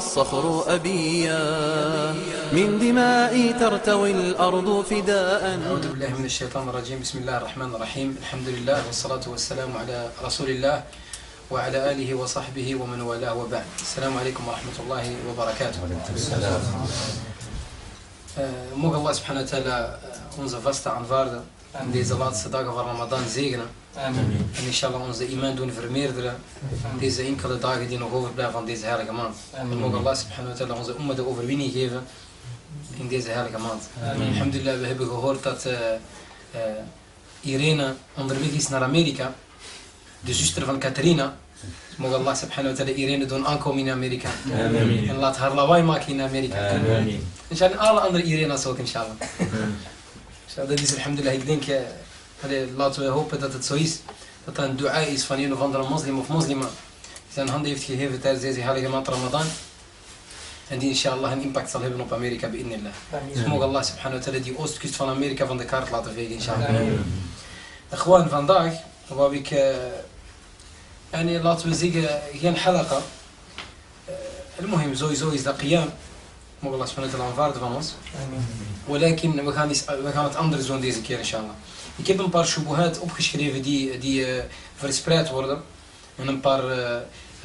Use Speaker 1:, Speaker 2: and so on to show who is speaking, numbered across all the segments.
Speaker 1: الصخر أبيا. من دمائي ترتوي الأرض فداء.
Speaker 2: أعوذ بالله من الشيطان الرجيم. بسم الله الرحمن الرحيم. الحمد لله والصلاة والسلام على رسول الله وعلى آله وصحبه ومن والاه وبعد. السلام عليكم ورحمة الله وبركاته. Uh, mogen Allah subhanahu wa ta'ala onze vaste aanvaarden in deze laatste dagen van Ramadan zegenen. En inshallah onze iman doen vermeerderen deze enkele dagen die nog overblijven van deze heilige maand. En mogen Allah subhanahu wa ta'ala onze umma de overwinning geven in deze heilige maand. Alhamdulillah, we hebben gehoord dat uh, uh, Irene onderweg is naar Amerika. De zuster van Catharina. Mogen Allah subhanahu wa ta'ala Irene doen aankomen in Amerika. En laat haar lawaai maken in Amerika. Inshallah, alle andere Irena's ook, inshallah. inshallah. Dat is alhamdulillah, ik denk, uh, allee, laten we hopen dat het zo is. Dat dat een dua is van een of andere moslim of moslima. Die zijn handen heeft gegeven tijdens deze heilige maand Ramadan. En die inshallah een impact zal hebben op Amerika, bi'idnillah. Dus mogen Allah subhanahu wa ta'ala die oostkust van Amerika van de kaart laten vegen, inshallah. Gewoon vandaag wou ik, uh, en laten we zeggen, geen halaqa. Uh, المهم sowieso is dat qiyam. Mogen Allah wa ta'ala aanvaarden van ons. We gaan, we gaan het anders doen deze keer, inshallah. Ik heb een paar shubuhat opgeschreven die, die uh, verspreid worden. En een paar uh,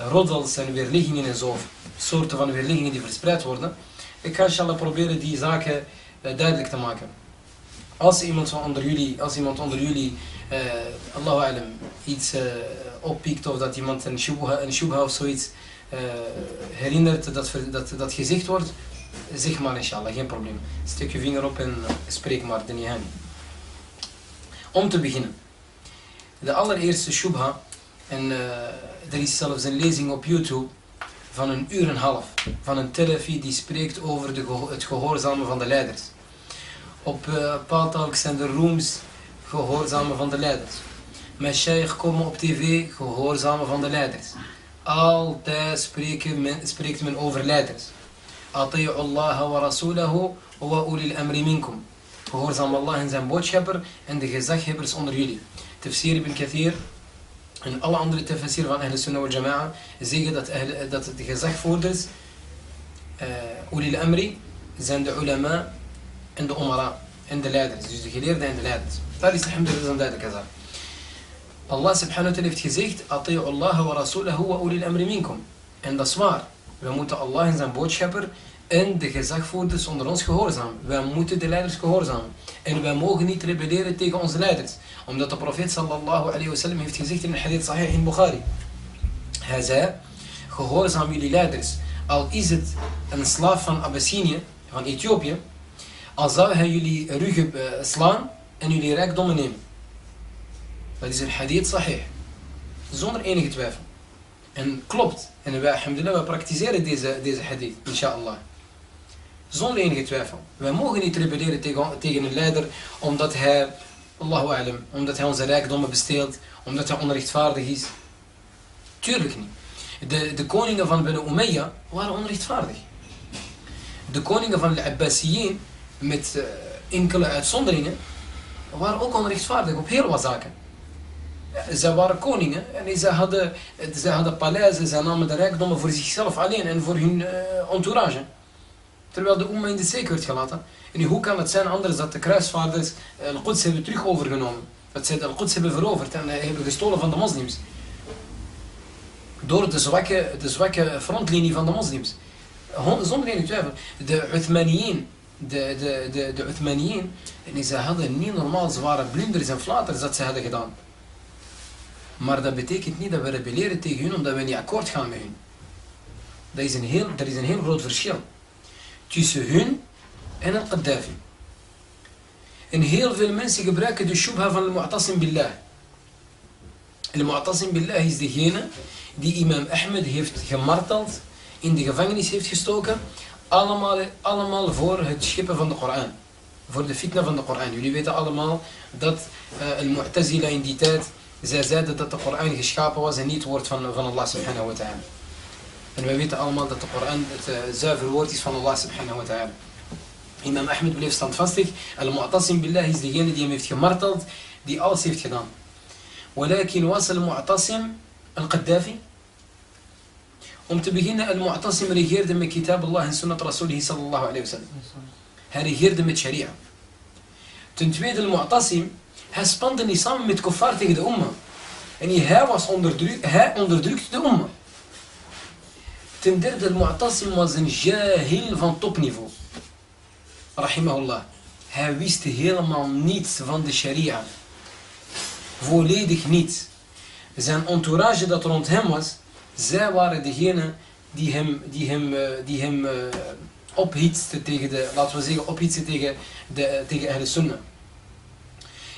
Speaker 2: roddels en weerliggingen en zo. Soorten van weerliggingen die verspreid worden. Ik ga inshallah proberen die zaken uh, duidelijk te maken. Als iemand onder jullie, als iemand onder jullie uh, Allahu alam, iets oppikt of dat iemand een shubha, een shubha of zoiets herinnert dat, dat, dat gezegd wordt, zeg maar inshallah, geen probleem. Steek je vinger op en spreek maar, de nihani. Om te beginnen. De allereerste shubha, en uh, er is zelfs een lezing op YouTube van een uur en een half, van een telefi die spreekt over de het gehoorzamen van de leiders. Op uh, Paaltalk zijn er rooms gehoorzamen van de leiders. Met sheikh komen op tv, gehoorzamen van de leiders. Altijd men, spreekt men over leiders. أطيعوا الله ورسوله واولي الأمر منكم. وهورزام الله ان زين بوتش هبر ان دي جزاك هبرس اونر يلي تفسير بالكثير ان الله عند التفسير عن أهل السنة والجماعه زي دات أهل دات دي جزاك فودرز اولي الامر زين علماء عند امراء عند لادر زي دي كلير عند لادر فالي الحمد لله زين دات كذا الله سبحانه وتعالى افتزيكت اطيعوا الله ورسوله واولي الامر منكم عند سمار We moeten Allah en zijn boodschapper en de gezagvoerders onder ons gehoorzamen. Wij moeten de leiders gehoorzamen. En wij mogen niet rebelleren tegen onze leiders. Omdat de profeet sallallahu alayhi wa sallam heeft gezegd in een hadith sahih in Bukhari. Hij zei, gehoorzaam jullie leiders. Al is het een slaaf van Abyssinië, van Ethiopië. Al zou hij jullie ruggen uh, slaan en jullie rijkdommen nemen. Dat is een hadith sahih. Zonder enige twijfel. En klopt. En wij, alhamdulillah, wij praktiseren deze, deze hadith, inshallah. Zonder enige twijfel. Wij mogen niet rebelleren tegen, tegen een leider omdat hij, Allahu alam, omdat hij onze rijkdommen besteelt, omdat hij onrechtvaardig is. Tuurlijk niet. De, de koningen van Benu Umayya waren onrechtvaardig. De koningen van de Abbasiyin, met uh, enkele uitzonderingen, waren ook onrechtvaardig op heel wat zaken. Zij waren koningen en zij hadden, zij hadden paleizen, zij namen de rijkdommen voor zichzelf alleen en voor hun uh, entourage. Terwijl de umma in de steek werd gelaten. En hoe kan het zijn anders dat de kruisvaarders Al-Quds hebben terug overgenomen? Dat zij Al-Quds hebben veroverd en uh, hebben gestolen van de moslims. Door de zwakke, de zwakke frontlinie van de moslims. Zonder enige twijfel. De Uthmaniyin, de, de, de, de Uthmaniyin, en zij hadden niet normaal zware blunders en flaters dat ze hadden gedaan. Maar dat betekent niet dat we rebelleren tegen hun omdat we niet akkoord gaan met hun. Dat is een heel, er is een heel groot verschil tussen hun en een Gaddafi. En heel veel mensen gebruiken de shubha van al-Mu'tasim billah. Al-Mu'tasim billah is degene die imam Ahmed heeft gemarteld, in de gevangenis heeft gestoken, allemaal, allemaal voor het schippen van de Koran. Voor de fitna van de Koran. Jullie weten allemaal dat uh, al-Mu'tazila in die tijd, zij zeiden dat de Koran geschapen was en niet het woord van, van Allah subhanahu wa ta'ala. En wij weten allemaal dat de Koran het uh, zuiver woord is van Allah subhanahu wa ta'ala. Imam Ahmed bleef standvastig. Al-Mu'tasim billah is degene die hem heeft gemarteld, die alles heeft gedaan. ولكن was al-Mu'tasim al-Qaddafi? Om te beginnen, al-Mu'tasim regeerde met kitab Allah en sunnat Rasulih sallallahu alayhi wa sallam. Hij regeerde met sharia. Ten tweede, al-Mu'tasim, hij spande niet samen met kuffar tegen de umma. En hij, was onderdruk, hij onderdrukte de umma. Ten derde, al-Mu'tasim was een jahil van topniveau. Rahimahullah. Hij wist helemaal niets van de sharia. Volledig niets. Zijn entourage dat rond hem was, zij waren degene die hem, die hem, uh, die hem uh, ophitste tegen de, laten we zeggen, ophitste tegen, de, tegen Ahle Sunnah.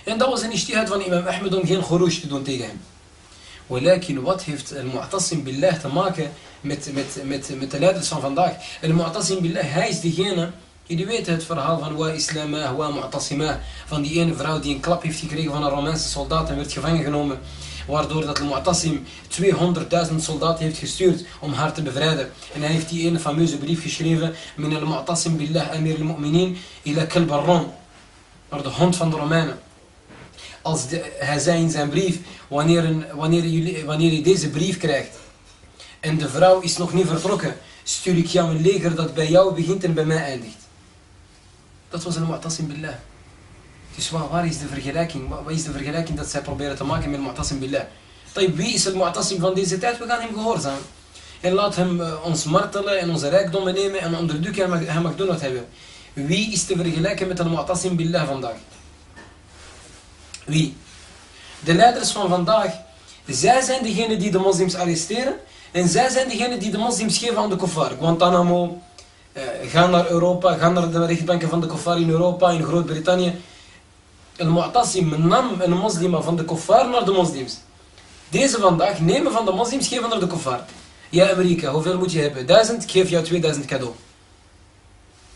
Speaker 2: En dat was een ishtihad van imam Ahmed om geen geroes te doen tegen hem. maar wat heeft al-mu'tasim billah te maken met, met, met, met de leiders van vandaag? Al-mu'tasim billah, hij is diegene... Jullie weten het verhaal van wa islama, wa mu'tasimah. Van die ene vrouw die een klap heeft gekregen van een Romeinse soldaat en werd gevangen genomen. Waardoor dat Mu'tasim 200.000 soldaten heeft gestuurd om haar te bevrijden. En hij heeft die ene fameuze brief geschreven. Min al-Mu'tasim billah amir al-mu'minin ila kalb. Naar de hond van de Romeinen. Als de, hij zei in zijn brief, wanneer, wanneer, wanneer je deze brief krijgt en de vrouw is nog niet vertrokken, stuur ik jou een leger dat bij jou begint en bij mij eindigt. Dat was een mu'tasim billah. Dus waar, is de vergelijking? Wat is de vergelijking dat zij proberen te maken met mu'tasim billah? Wie is het mu'tasim van deze tijd? We gaan hem gehoorzamen. En laat hem uh, ons martelen en onze rijkdommen nemen en onderdrukken. Hij mag doen wat wil. Wie is te vergelijken met een mu'tasim billah vandaag? Wie? De leiders van vandaag. Zij zijn degene die de moslims arresteren. En zij zijn degene die de moslims geven aan de kuffar. Guantanamo. Uh, gaan naar Europa. Gaan naar de rechtbanken van de kuffar in Europa. In Groot-Brittannië. Al-Mu'tasim nam een moslima van de kuffar naar de moslims. Deze vandaag nemen van de moslims, geven naar de kuffar. Ja, Amerika, hoeveel moet je hebben? Duizend, ik geef jou 2000 cadeau.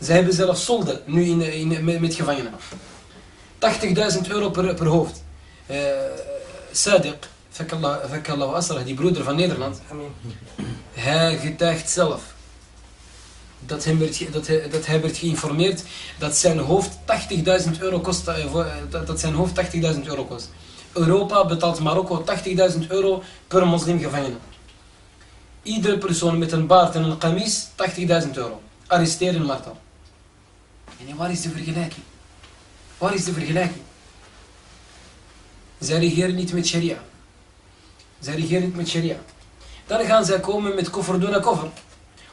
Speaker 2: Ze hebben zelfs solden nu in, in, met, met gevangenen. 80.000 euro per, per hoofd. Uh, Sadiq, Asrah, die broeder van Nederland, hij getuigt zelf dat, hem werd, dat, hij, dat hij werd geïnformeerd dat zijn hoofd 80.000 euro kost. Dat zijn hoofd 80.000 euro kost. Europa betaalt Marokko 80.000 euro per moslimgevangene. Iedere persoon met een baard en een kamis 80.000 euro. Arresteer en martel. En waar is de vergelijking? Waar is de vergelijking? Zij regeren niet met sharia. Zij regeren niet met sharia. Dan gaan zij komen met koffer doen koffer.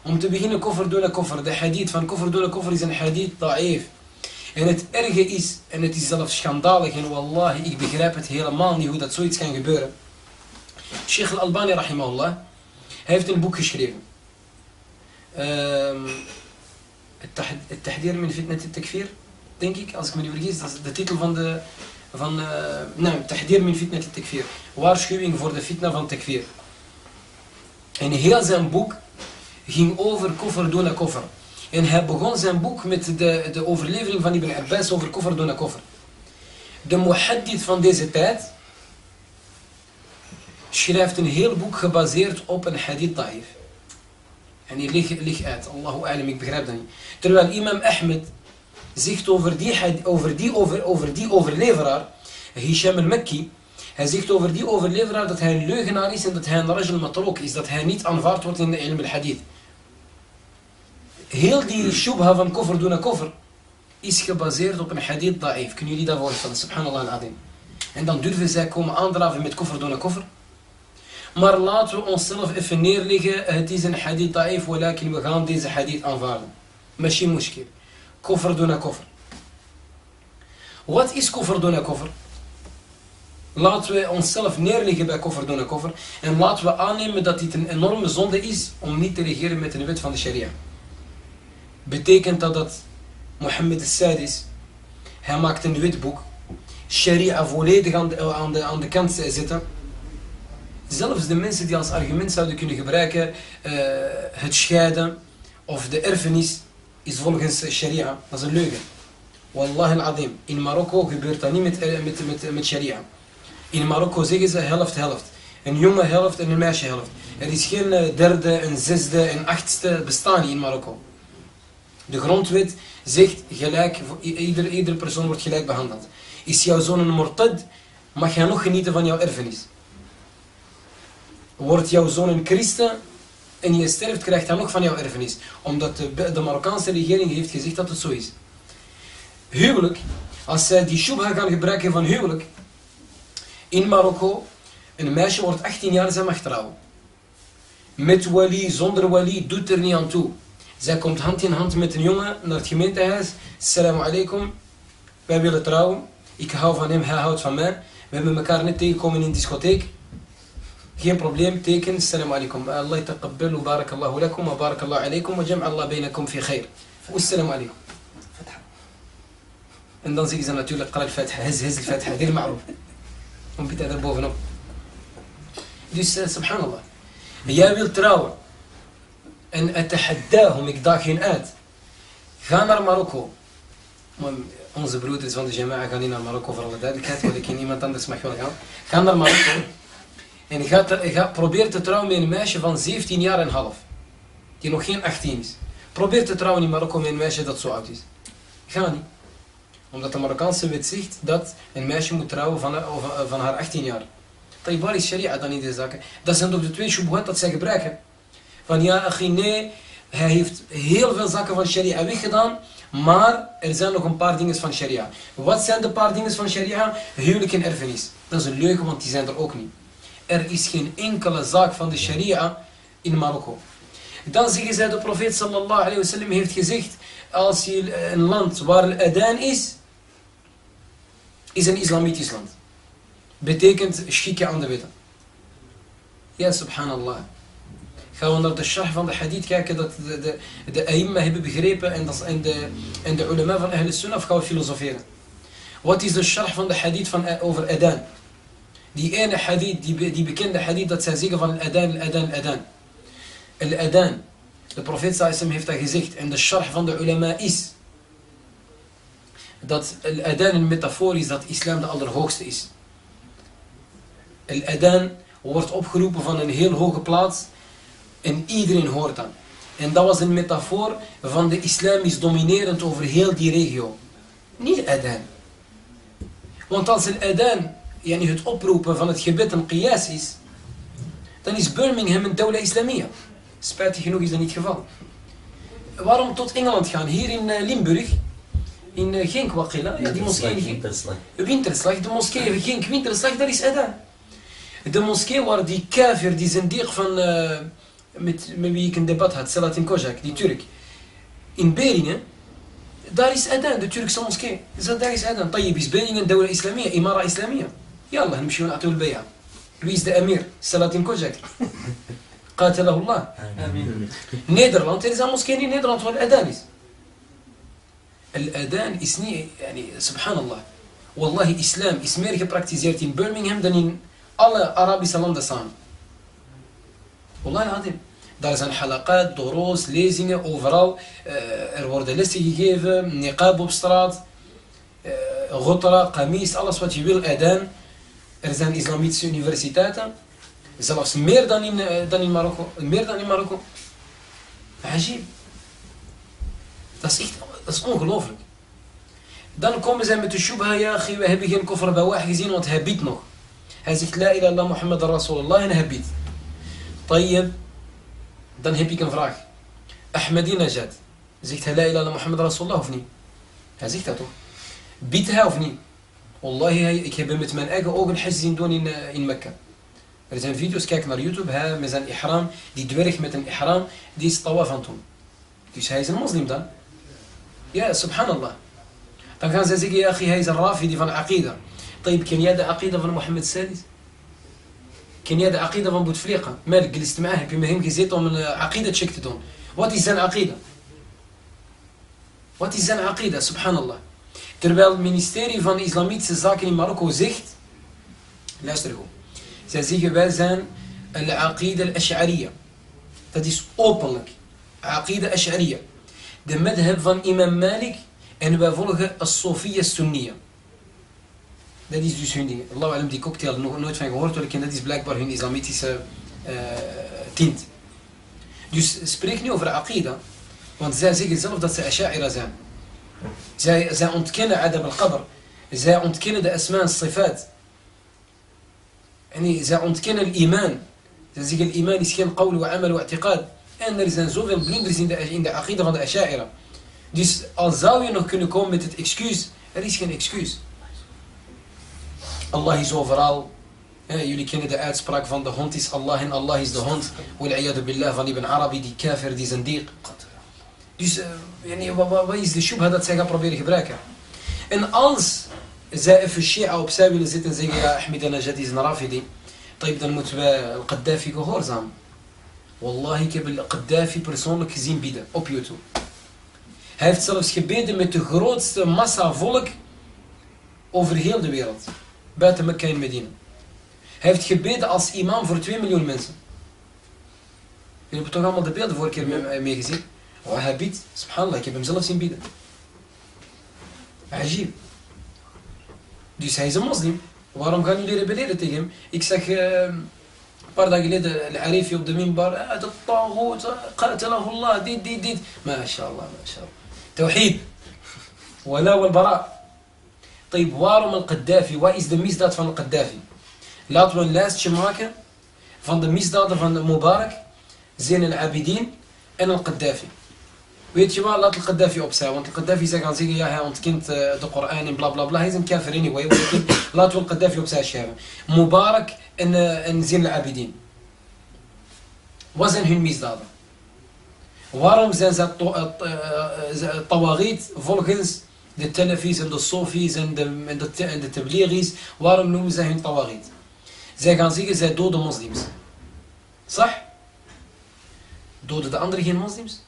Speaker 2: Om te beginnen koffer doen koffer. De hadith van koffer doen koffer is een hadith da'if. En het erge is, en het is zelfs schandalig, en wallahi, ik begrijp het helemaal niet hoe dat zoiets kan gebeuren. Sheikh al-Albani, rahimahullah, heeft een boek geschreven. Um, het tahdir min fitnat al-takfir, denk ik, als ik me niet vergis. Dat is de titel van de... Van, uh, nee, tahdir min fitnat al-takfir. Waarschuwing voor de fitna van takfir. En heel zijn boek ging over koffer dona koffer. En hij begon zijn boek met de, de overlevering van Ibn Abbas over koffer dona koffer. De muhaddith van deze tijd schrijft een heel boek gebaseerd op een hadith da'if. En die ligt uit. Allahu alam, ik begrijp dat niet. Terwijl imam Ahmed zegt over die, over die, over, over die overleveraar, Hisham al-Makki, hij zegt over die overleveraar dat hij een leugenaar is en dat hij een rajul matrok is. Dat hij niet aanvaard wordt in de ilm al-hadith heel die shubha van koffer doen koffer is gebaseerd op een hadith da'if. Kunnen jullie dat voorstellen? Subhanallah al-adim. En dan durven zij komen aandraven met koffer doen koffer. Maar laten we onszelf even neerleggen. Het is een hadith da'if, we gaan deze hadith aanvaarden. Mashi mushkil. Koffer doen koffer. Wat is koffer doen koffer? Laten we onszelf neerleggen bij koffer doen koffer. En laten we aannemen dat dit een enorme zonde is om niet te regeren met een wet van de sharia betekent dat dat Mohammed al-Sadis Hij maakt een witboek. Sharia volledig aan de, aan de, aan de kant zetten. Zelfs de mensen die als argument zouden kunnen gebruiken eh, het scheiden of de erfenis is volgens sharia. Dat is een leugen. Wallahi al-azim. In Marokko gebeurt dat niet met, eh, met, met, met sharia. In Marokko zeggen ze helft helft. Een jonge helft en een meisje helft. Er is geen eh, derde, een zesde en achtste bestaan in Marokko. De grondwet zegt gelijk, iedere, iedere persoon wordt gelijk behandeld. Is jouw zoon een mortad, mag hij nog genieten van jouw erfenis. Wordt jouw zoon een christen en je sterft, krijgt hij nog van jouw erfenis. Omdat de, de Marokkaanse regering heeft gezegd dat het zo is. Huwelijk, als zij die shubha gaan gebruiken van huwelijk, in Marokko, een meisje wordt 18 jaar, zij mag trouwen. Met wali, zonder wali, doet er niet aan toe. Zij komt hand in hand met een jongen naar het gemeentehuis. Assalamu alaikum, wij willen trouwen. Ik hou van hem, hij houdt van mij. We hebben elkaar net tegengekomen in een discotheek. Geen probleem, teken. Assalamu alaikum. Allah taqabbal wa barakallahu lakum wa barakallahu alaikum wa jam'a Allah bainakum fi khair. Assalamu alaikum. En dan zeggen ze natuurlijk, qara al-fatiha, hez, hez al-fatiha, heel ma'roof. Om biedt daar bovenop. Dus, uh, subhanallah. Jij wilt trouwen. En atahaddahum, ik daag hen uit. Ga naar Marokko. Maar onze broeders van de Jama'a gaan niet naar Marokko voor alle duidelijkheid, want ik ken iemand En probeer te trouwen met een meisje van 17 jaar en half. Die nog geen 18 is. Probeer te trouwen in Marokko met een meisje dat zo oud is. Ga niet. Omdat de Marokkaanse wet zegt dat een meisje moet trouwen van, van haar 18 jaar. Tayyip, is sharia dan in deze zaken? Dat zijn toch de twee shubuhat dat zij gebruiken. Van ja, nee, hij heeft heel veel zaken van sharia weggedaan, maar er zijn nog een paar dingen van sharia. Wat zijn de paar dingen van sharia? Huwelijk en erfenis. Dat is een leugen, want die zijn er ook niet. Er is geen enkele zaak van de sharia in Marokko. Dan zeggen zij, de profeet sallallahu alayhi heeft gezegd, als je een land waar een adaan is, is een islamitisch land. Betekent schikken aan de wetten. Ja, subhanallah. Gaan we naar de sharh van de hadith kijken dat de, de, de hebben begrepen en, dat, en, de, en de ulama van Ahl Sunnah of gaan we filosoferen? Wat is de sharh van de hadith van, over adaan? Die ene hadith, die, die bekende hadith dat zij zeggen van adaan, adaan, adaan. Al-adaan. De profeet sallallahu heeft dat gezegd en de sharh van de ulama is dat al-adaan een metafoor is dat islam de allerhoogste is. Al-adaan wordt opgeroepen van een heel hoge plaats en iedereen hoort dat. En dat was een metafoor van de islam is dominerend over heel die regio. Niet adaan. Want als een adaan yani het oproepen van het gebed en qiyas is, dan is Birmingham een douleur islamia. Spijtig genoeg is dat niet het geval. Waarom tot Engeland gaan? Hier in eh, Limburg, in eh, Genk die moskee in Winterslag. De moskee geen Genk, Winterslag, daar is Eden. De moskee waar die kever, die zendig van, eh, met, met wie ik een debat had, Salatin Kozak, die Turk, in Beringen, daar is eda. de Turkse moskee. Dus daar is eda? Tayyib is Beringen, dawla islamia, imara islamia. يلا نمشيو نعطيو البيعة لويس دي أمير سلاطين كوجاك قاتله الله. آمين. نيدرلاند تيزا موسكيني نيدرلاند الأدانيس. الأذان إسني يعني سبحان الله. والله إسلام إسمير كي براكتيزيرتي برمنغهام دانين الله عربي سلام دسان والله العظيم. دارزان حلقات دروس ليزينغ أوفرال آه، الوردلسي كيف نقاب وبسترات آه، غطرة قميص الله سبحانه وتعالى الأذان Er zijn islamitische universiteiten. Zelfs meer dan in, uh, dan in Marokko. Meer dan in Marokko. Dat is echt, dat is ongelooflijk. Dan komen zij met de shubha, ja, we hebben geen koffer bij gezien, want hij biedt nog. Hij zegt, la ilaha illallah Muhammad Rasulullah en hij biedt. Tayyib, dan heb ik een vraag. Ahmadinejad, zegt hij la ilaha illallah Muhammad Rasulullah of niet? Hij zegt dat toch? Biedt hij of niet? والله هي كبمت من أجا أو بنحزين دون ان مكة. رزان فيديوز كاك نار يوتيوب ها مزان إحرام دي دبرك متن إحرام دي طواف أنتم. دي هاي المسلم ده. يا سبحان الله طب كان زيك يا أخي هاي الرافدي فان عقيدة. طيب كان يدا عقيدة فان محمد السادس؟ كان يدا عقيدة فان بوتفليقة. مالك جلست معاه بما هم كيزيطو من آه، عقيدة شكتتون وات زان عقيدة؟ وات زان عقيدة؟ سبحان الله Terwijl het ministerie van Islamitische Zaken in Marokko zegt, luister goed, zij zeggen wij zijn al-aqida al-ash'ariya. Dat is openlijk. Aqida al-ash'ariya. De madhab van imam Malik en wij volgen as-Sofia Sunniya. Dat is dus hun ding. Allah alam die cocktail nog nooit van gehoord hoor. En dat is blijkbaar hun islamitische uh, tint. Dus spreek nu over aqida. Want zij zeggen zelf dat ze asha'ira zijn. Zij, zij ontkennen adab al-qabr. Zij ontkennen de asma en sifat. En zij ontkennen iman. Zij zeggen iman is geen qawl wa amal wa i'tiqad. En er zijn zoveel blunders in de, in de aqida van de asha'ira. Dus al zou je nog kunnen komen met het excuus, er is geen excuus. Allah is overal. Ja, jullie kennen de uitspraak van de hond is Allah en Allah is de hond. Wal billah van Ibn Arabi, die kafir, die zendiq. Dus uh, wat, is de shubha dat zij gaan proberen gebruiken? En als zij even Shia opzij willen zitten en zeggen, ja, Ahmed Najad is een Rafidi, dan moeten we Gaddafi gehoorzaam. Wallahi, ik heb Gaddafi persoonlijk gezien bieden op YouTube. Hij heeft zelfs gebeden met de grootste massa volk over heel de wereld buiten Mekka en Medina. Hij heeft gebeden als imam voor 2 miljoen mensen. Jullie hebben toch allemaal de beelden vorige keer meegezien? Mee وهابيت سبحان الله كيف مزلف سين بيدا عجيب. دي سايز مسلم وارم كانوا يديروا بديرة تيجم إكساك برد قليد العريف يبدا من بار. آه، هذا الطاغوت قاتله الله. ديد ديد ديد. ما شاء الله ما شاء الله. توحيد. ولا والبراء. طيب وارم القدافي. وايز ذا ميزداد فان القدافي? لا تون لاست شماكا فان ذا ميزداد فان مبارك. زين العابدين. أنا القدافي. Weet je wat? Laat al-Qaddafi opzij. Want al-Qaddafi zou gaan zeggen, ja hij ontkent de Koran en bla bla bla. Hij is een kafir anyway. Laten we al-Qaddafi opzij schrijven. Mubarak en, uh, en Zain al-Abidin. Wat zijn hun misdaden? Waarom zijn ze tawarit volgens de Telefis en de Sofis en de, en de, en de Tabligis, waarom noemen zij hun Tawarit? Zij gaan zeggen, zij doden moslims. Sah? Doden de anderen geen moslims?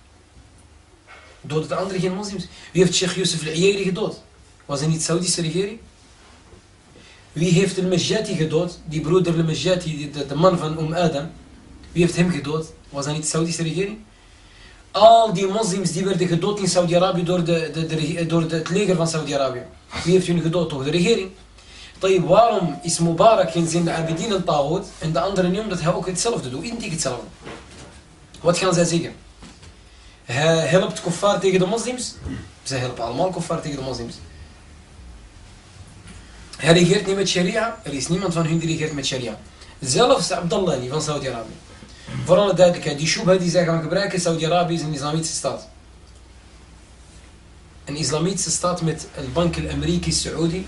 Speaker 2: Doden de anderen geen moslims? Wie heeft Sheikh Yusuf al-Iyari gedood? Was hij niet de Saudische regering? Wie heeft al-Majati gedood? Die broeder al-Majati, de, de man van Um Adam. Wie heeft hem gedood? Was hij niet de Saudische regering? Al die moslims die werden gedood in Saudi-Arabië door, de, de, de, door het leger van Saudi-Arabië. Wie heeft hun gedood? Toch de regering. طيب, waarom is Mubarak in zijn Abedin al Tawud en de andere niet omdat hij ook hetzelfde doet, identiek hetzelfde. Wat gaan zij zeggen? Hij helpt kuffar tegen de moslims. Zij helpen allemaal kuffar tegen de moslims. Hij regeert niet met sharia. Er is niemand van hun die regeert met sharia. Zelfs Abdallah van Saudi-Arabië. Voor alle duidelijkheid, die shubha die zij gaan gebruiken, Saudi-Arabië is een islamitische staat. Een islamitische staat met het bank al-Amerikisch Saudi,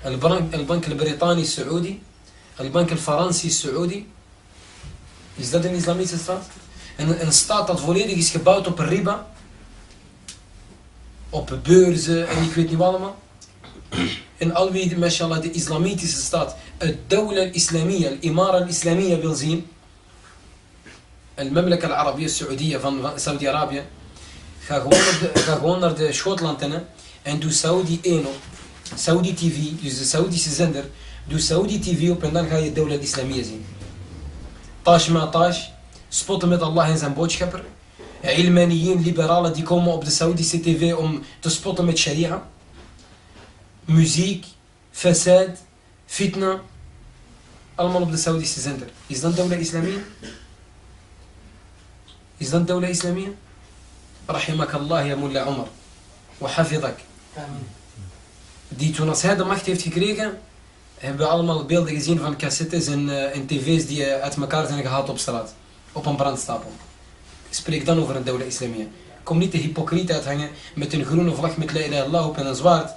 Speaker 2: het bank al-Britanisch Saudi, het bank al-Faransisch Saudi. Is dat een islamitische staat? een, een staat dat volledig is gebouwd op riba, op beurzen en ik weet niet wat allemaal. En al wie, mashallah, de islamitische staat, het dawla al-islamiyya, al-imara al-islamiyya wil zien, al-mamlaka al-Arabiya, Saudiya van Saudi-Arabië, ga, ga gewoon naar de Schotlanden en, doe Saudi 1 op, Saudi TV, dus de Saudische zender, doe Saudi TV op en dan ga je dawla al-Islamiyya zien. Taj ma tash, Spotten met Allah en zijn boodschapper. Ilmaniyin, liberalen, die komen op de Saudische TV om te spotten met sharia. Muziek, facade, fitna. Allemaal op de Saudische zender. Is dat Dawla Islamiyya? Is dat dawla islamiyya? Rahimakallah ya mullah Omar. Wa hafidhak. Die toen als hij de macht heeft gekregen, hebben we allemaal beelden gezien van cassettes en, uh, en tv's die uh, uit elkaar zijn gehaald op straat. Op een brandstapel. Spreek dan over een dawla islamiyya. Kom niet de hypocriet uithangen met een groene vlag met la ilaha illallah op en een zwaard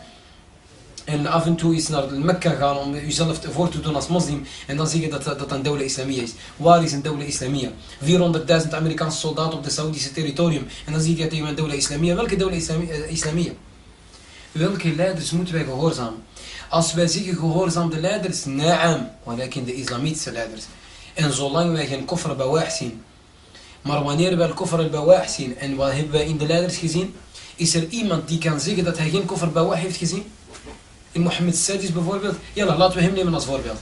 Speaker 2: en af en toe is naar Mekka gaan om jezelf voor te doen als moslim en dan zeg je dat dat een dawla islamiyya is. Waar is een dawla islamiyya? 400.000 Amerikaanse soldaten op het Saudische territorium en dan zie je tegen een dawla islamiyya. Welke dawla eh, islamiyya? Welke leiders moeten wij gehoorzamen? Als wij zeggen gehoorzaam de leiders, naam, in de islamitische leiders. En zolang wij geen koffer bawah zien. Maar wanneer wij koffer al-bawah zien en wat hebben wij in de leiders gezien? Is er iemand die kan zeggen dat hij geen koffer Bawah heeft gezien? In Mohammed Sadis bijvoorbeeld? Ja, laten we hem nemen als voorbeeld.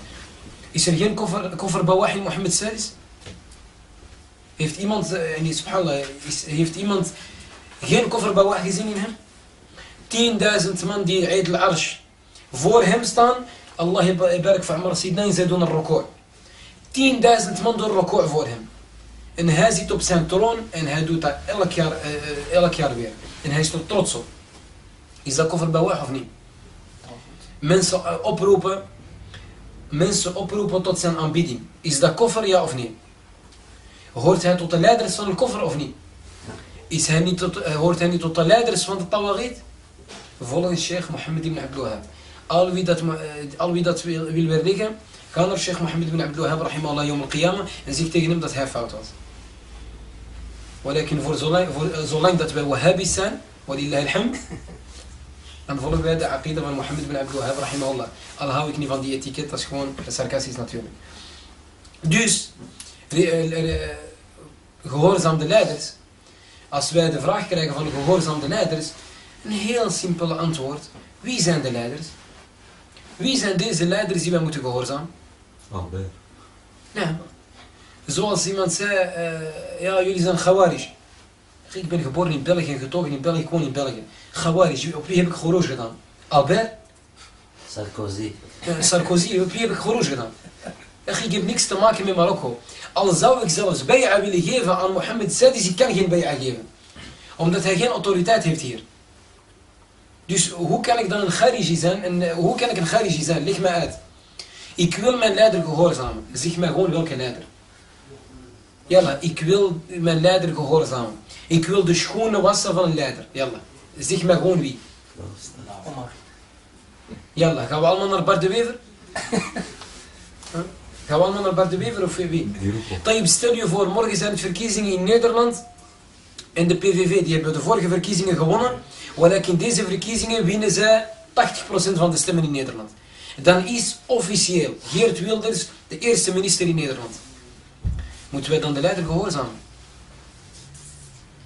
Speaker 2: Is er geen koffer, koffer Bawah in Mohammed Sadis? Heeft iemand, uh, subhanallah, is, heeft iemand geen koffer Bawah gezien in hem? 10.000 man die Eid al-Arsh voor hem staan. Allah barak voor Amar Sidna en zij doen een record. 10.000 man een record voor hem. En hij zit op zijn troon en hij doet dat elk jaar, uh, elk jaar weer. En hij is er trots op. Is dat koffer Bawah of niet? Mensen uh, oproepen, mensen oproepen tot zijn aanbieding. Is dat koffer ja of niet? Hoort hij tot de leiders van een koffer of niet? Is hij niet tot, hoort hij niet tot de leiders van de Tawagit? Volgens Sheikh Mohammed ibn Abdul Wahab. Al wie dat, al dat wil, wil weerleggen, kan er Sheikh Mohammed bin Abdul Wahab rahimahullah yom al-qiyama en zegt tegen hem dat hij fout was. Maar eh, zolang, dat wij Wahhabis zijn, walillah alhamd, dan volgen wij de aqidah van Mohammed bin Abdul Wahab rahimahullah. Al hou ik niet van die etiket, dat is gewoon sarcastisch natuurlijk. Dus, eh, eh, gehoorzaamde leiders, als wij de vraag krijgen van de gehoorzaamde leiders, een heel simpel antwoord. Wie zijn de leiders? Wie zijn deze leiders die wij moeten gehoorzamen?
Speaker 3: Albert.
Speaker 2: Ja. Zoals iemand zei, uh, ja, jullie zijn Khawarij. Ik ben geboren in België en getogen in België, ik woon in België. Khawarij, op wie heb ik gehoor gedaan? Albert?
Speaker 4: Sarkozy.
Speaker 2: Uh, Sarkozy, op wie heb ik gehoor gedaan? Ik heb niks te maken met Marokko. Al zou ik zelfs bij'a willen geven aan Mohammed Sadis, ik kan geen bij'a geven. Omdat hij geen autoriteit heeft hier. Dus hoe kan ik dan een Khariji zijn? En uh, hoe kan ik een Khariji zijn? Leg mij uit. Ik wil mijn leider gehoorzamen. Zeg mij gewoon welke leider. Jalla, ik wil mijn leider gehoorzamen. Ik wil de schoenen wassen van een leider. Jalla. Zeg mij gewoon wie. Jalla, gaan we allemaal naar Bart de Wever? huh? Gaan we allemaal naar Bart de Wever of wie? Tayyip, stel je voor, morgen zijn het verkiezingen in Nederland. En de PVV, die hebben de vorige verkiezingen gewonnen. in deze verkiezingen winnen zij 80% van de stemmen in Nederland. Dan is officieel Geert Wilders de eerste minister in Nederland. Moeten wij dan de leider gehoorzamen?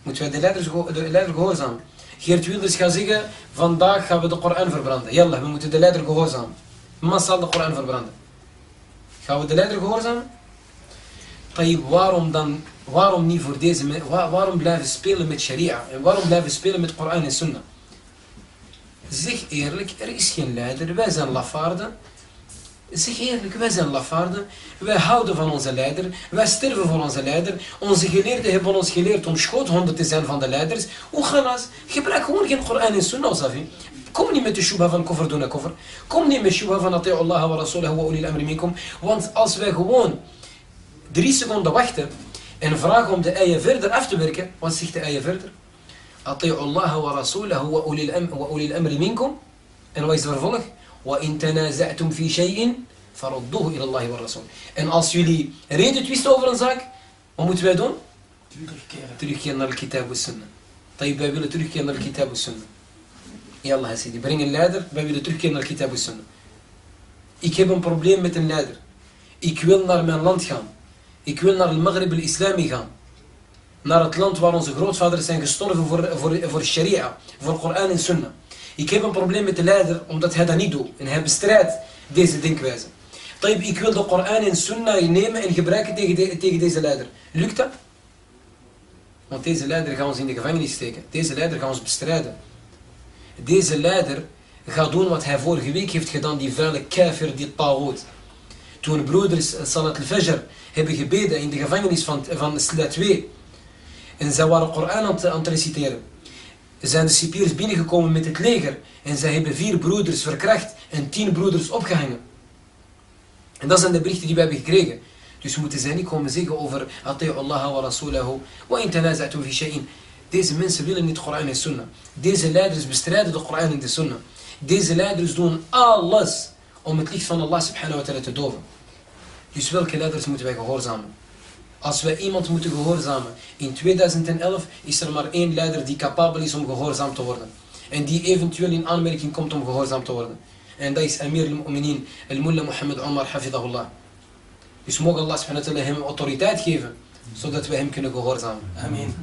Speaker 2: Moeten wij de leider, de leider gehoorzamen? Geert Wilders gaat zeggen, vandaag gaan we de Koran verbranden. Jalla, we moeten de leider gehoorzamen. Massaal de Koran verbranden. Gaan we de leider gehoorzamen? Waarom dan, waarom niet voor deze waarom blijven spelen met sharia? En waarom blijven spelen met Koran en Sunnah? Zeg eerlijk, er is geen leider, wij zijn lafaarden. Zeg eerlijk, wij zijn lafaarden. Wij houden van onze leider. Wij sterven voor onze leider. Onze geleerden hebben ons geleerd om schoothonden te zijn van de leiders. Hoe galas? Gebruik gewoon geen Koran en Sunnah, Safi. Kom niet met de shubha van koffer doen koffer. Kom niet met shubha van ati'u Allah wa rasulahu wa ulil amri minkum. Want als wij gewoon drie seconden wachten en vragen om de eieren verder af te werken, wat zegt de eier verder? أطيعوا الله ورسوله وأولي الأمر, وأولي الأمر منكم. إن ويس فرفوك وإن تنازعتم في شيء فردوه إلى الله والرسول. إن
Speaker 5: أصيلي
Speaker 2: ريدو تويست أوفر نزاك ومتبادون تركيا نر الكتاب والسنة. طيب بابيلا تركيا نر الكتاب والسنة. يلا يا سيدي برين اللادر بابيلا تركيا نر الكتاب والسنة. إكيبن بروبليم متن لادر. إكويل نر من لاند كان إكويل المغرب الإسلامي كان. Naar het land waar onze grootvaders zijn gestorven voor, voor, voor sharia, voor Koran en sunnah. Ik heb een probleem met de leider omdat hij dat niet doet. En hij bestrijdt deze denkwijze. Tayyip, ik wil de Koran en Sunnah nemen en gebruiken tegen, tegen deze leider. Lukt dat? Want deze leider gaat ons in de gevangenis steken. Deze leider gaat ons bestrijden. Deze leider gaat doen wat hij vorige week heeft gedaan, die vuile kafir, die tawoot. Toen broeders Salat al-Fajr hebben gebeden in de gevangenis van, van Sla 2. En zij waren Koran aan aan te reciteren zijn de cipiers binnengekomen met het leger en zij hebben vier broeders verkracht en tien broeders opgehangen. En dat zijn de berichten die we hebben gekregen. Dus moeten zij niet komen zeggen over Allah wa Rasulahu wa in tanaza'tu fi shay'in. Deze mensen willen niet Koran en Sunnah. Deze leiders bestrijden de Koran en de Sunnah. Deze leiders doen alles om het licht van Allah subhanahu wa ta'ala te doven. Dus welke leiders moeten wij gehoorzamen? Als wij iemand moeten gehoorzamen, in 2011 is er maar één leider die capabel is om gehoorzaam te worden. En die eventueel in aanmerking komt om gehoorzaam te worden. En dat is Amir al-Mu'minin, al-Mullah Muhammad Omar, hafidahullah. Dus mogen Allah subhanahu wa ta'ala hem autoriteit geven, zodat wij hem kunnen gehoorzamen.
Speaker 5: Amen.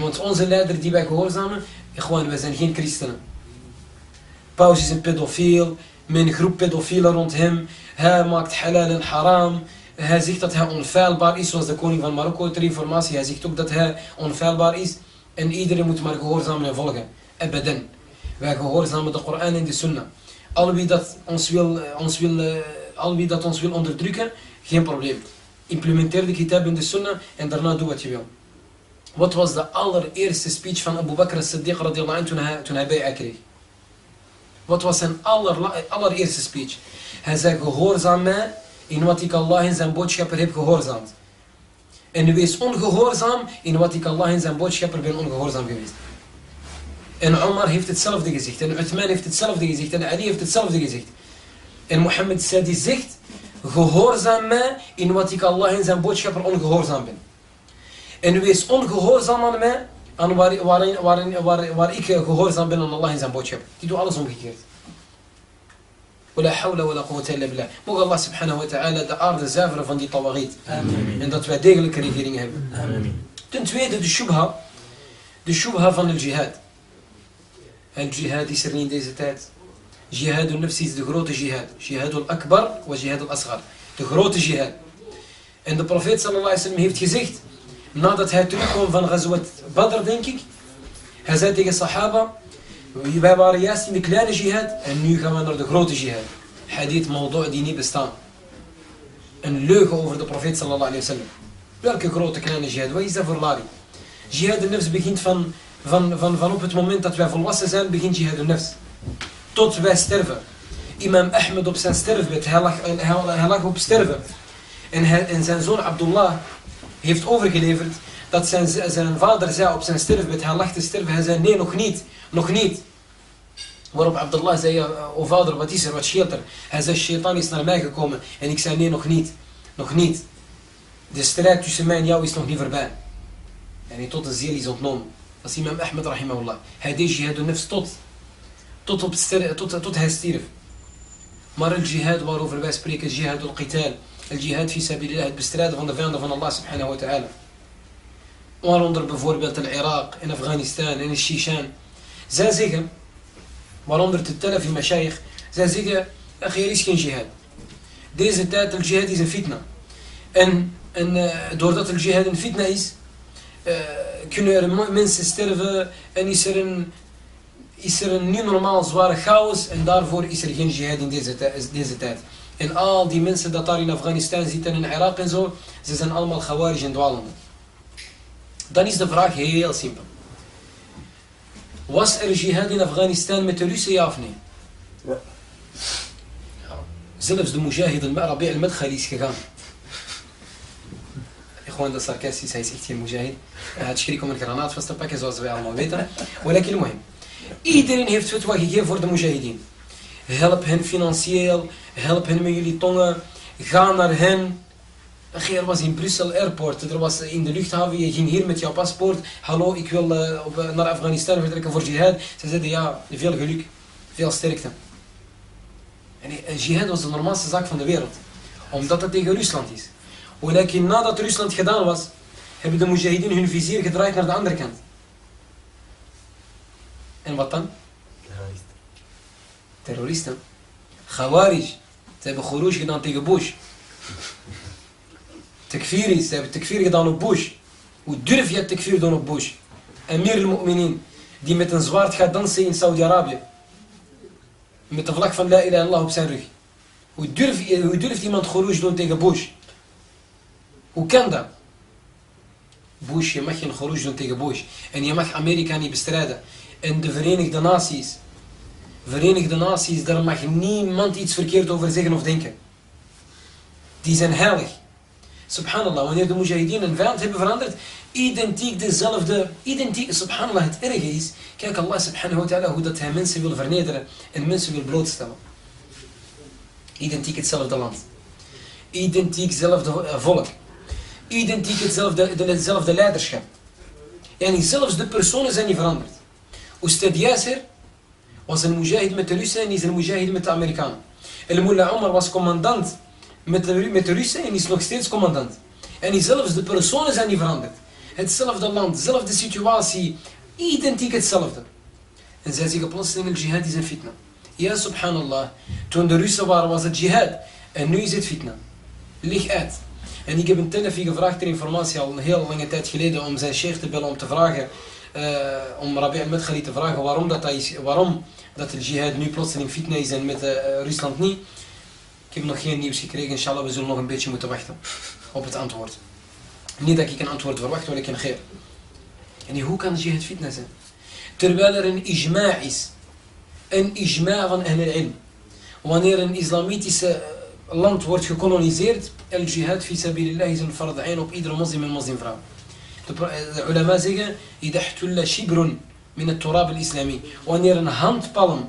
Speaker 2: Want onze leider die wij gehoorzamen, gewoon, wij zijn geen christenen. Paus is een pedofiel, mijn groep pedofielen rond hem. Hij maakt halal en haram. Hij zegt dat hij onfeilbaar is, zoals de koning van Marokko ter informatie. Hij zegt ook dat hij onfeilbaar is. En iedereen moet maar gehoorzamen en volgen. Abadan. Wij gehoorzamen de Koran en de Sunnah. Al wie dat ons wil, eh, ons wil, eh, al wie dat ons wil onderdrukken, geen probleem. Implementeer de kitab en de Sunnah en daarna doe wat je wil. Wat was de allereerste speech van Abu Bakr anhu toen hij, toen hij kreeg? Wat was zijn aller, allereerste speech? Hij zei, gehoorzaam mij in wat ik Allah en zijn boodschapper heb gehoorzaamd. En wees ongehoorzaam in wat ik Allah en zijn boodschapper ben ongehoorzaam geweest. En Omar heeft hetzelfde gezegd. En Uthman heeft hetzelfde gezegd. En Ali heeft hetzelfde gezegd. En Mohammed Sadi zegt, gehoorzaam mij in wat ik Allah en zijn boodschapper ongehoorzaam ben. En wees ongehoorzaam aan mij, aan waar, waarin, waarin, waar, ik gehoorzaam ben aan Allah en zijn boodschapper. Die doet alles omgekeerd. ولا حول ولا قوة إلا بالله. مو الله سبحانه وتعالى دا أرض زافرة فان دي طواغيت آمين إن دا تبا ديغ لك ريفيرين هم آمين تنتو يدو دو الشبهة دو شبهة فان الجهاد الجهاد يسرين دي زتات جهاد النفس النفسي دو غروت جهاد جهاد الأكبر وجهاد الأصغر دو غروت جهاد إن دو بروفيت صلى الله عليه وسلم هيفت يزيخت نادت هاتو لكم غزوة بدر دينكي هزاتيك الصحابة wij waren juist in de kleine jihad en nu gaan we naar de grote jihad. Hadith mawdu' die niet bestaan. Een leugen over de profeet sallallahu alaihi wasallam. Welke grote kleine jihad? Wat is dat voor lari? Jihad al-nafs begint van, van, van, van op het moment dat wij volwassen zijn, begint jihad al-nafs. Tot wij sterven. Imam Ahmed op zijn sterfbed, hij lag, hij, hij lag op sterven. En, hij, en zijn zoon Abdullah heeft overgeleverd dat zijn, zijn vader zei op zijn sterfbed, hij lag te sterven, hij zei nee, nog niet, nog niet. Waarop Abdullah zei, o vader, wat is er, wat scheelt er? Hij zei, shaitan is naar mij gekomen. En ik zei, nee, nog niet, nog niet. De strijd tussen mij en jou is nog niet voorbij. En tot de ziel is ontnomen. Dat is imam Ahmed rahimahullah. Hij deed jihad nefs tot, tot, op tot, tot hij stierf. Maar el jihad waarover wij spreken, jihad al-qital. El jihad fi sabilillah, het bestrijden van de vijanden van Allah subhanahu wa ta'ala. Waaronder bijvoorbeeld in Irak, in Afghanistan, in Shishan. Zij zeggen, waaronder te tellen in Mashaykh, zij zeggen, er is geen jihad. Deze tijd, al jihad is een fitna. En, en uh, doordat al jihad een fitna is, uh, kunnen er mensen sterven en is er een, is er een niet normaal zware chaos en daarvoor is er geen jihad in deze, deze tijd. En al die mensen dat daar in Afghanistan zitten en in Irak en zo, ze zijn allemaal khawarij en dwalenden. Dan is de vraag heel simpel. Was er jihad in Afghanistan met de Russen, ja of nee? Ja. Zelfs de mujahid al-Marabi al-Madkhali is gegaan. Gewoon dat sarcastisch, hij is echt geen mujahid. Hij had schrik om een granaat vast te pakken, zoals wij allemaal weten. Walakin muhim. Iedereen heeft fatwa gegeven voor de mujahideen. Help hen financieel, help hen met jullie tongen, ga naar hen. Er was in Brussel Airport, er was in de luchthaven, je ging hier met jouw paspoort. Hallo, ik wil uh, op, naar Afghanistan vertrekken voor jihad. Ze zeiden ja, veel geluk, veel sterkte. En uh, jihad was de normaalste zaak van de wereld. Omdat het tegen Rusland is. Walakin nadat Rusland gedaan was, hebben de mujahideen hun vizier gedraaid naar de andere kant. En wat dan? Terroristen. Terroristen. Khawarij. Ze hebben Khuruj gedaan tegen Bush. Tekfiris, ze hebben tekfir gedaan op Bush. Hoe durf je tekfir doen op Bush? Emir al-Mu'minin, die met een zwaard gaat dansen in Saudi-Arabië. Met de vlag van La ilaha illallah op zijn rug. Hoe, durf, hoe durft iemand Khuruj doen tegen Bush? Hoe kan dat? Bush, je mag geen Khuruj doen tegen Bush. En je mag Amerika niet bestrijden. En de Verenigde Naties. Verenigde Naties, daar mag niemand iets verkeerd over zeggen of denken. Die zijn heilig. Subhanallah, wanneer de mujahideen een vijand hebben veranderd, identiek dezelfde, identiek, subhanallah, het erge is, kijk Allah subhanahu wa ta'ala hoe dat hij mensen wil vernederen en mensen wil blootstellen. Identiek hetzelfde land. Identiek hetzelfde volk. Identiek hetzelfde, hetzelfde leiderschap. En zelfs de personen zijn niet veranderd. Ustad Yasser was een mujahid met de Russen en is een mujahid met de Amerikanen. El Mullah Omar was commandant met de, Russen en is nog steeds commandant. En zelfs de personen zijn niet veranderd. hetzelfde land, dezelfde situatie, identiek hetzelfde. En zij zeggen plotseling, el jihad is een fitna. Ja, subhanallah. Toen de Russen waren, was het jihad. En nu is het fitna. Lig uit. En ik heb een gevraagd ter informatie al een heel lange tijd geleden om zijn sheikh te bellen om te vragen, uh, om Rabi al-Madkhali te vragen waarom dat, hij waarom dat de jihad nu plotseling fitna is en met uh, Rusland niet. Ik heb nog geen nieuws gekregen, inshallah, we zullen nog een beetje moeten wachten op het antwoord. Niet dat ik een antwoord verwacht, maar ik een geef. En hoe kan jihad fitna zijn? Terwijl er een ijma is. Een ijma van Ahl ilm. Wanneer een islamitische land wordt gekoloniseerd, el jihad fi sabilillah is een fard'ain op iedere moslim en moslimvrouw. De, de ulama zeggen, idahtulla shibrun min het turab al-islami. Wanneer een handpalm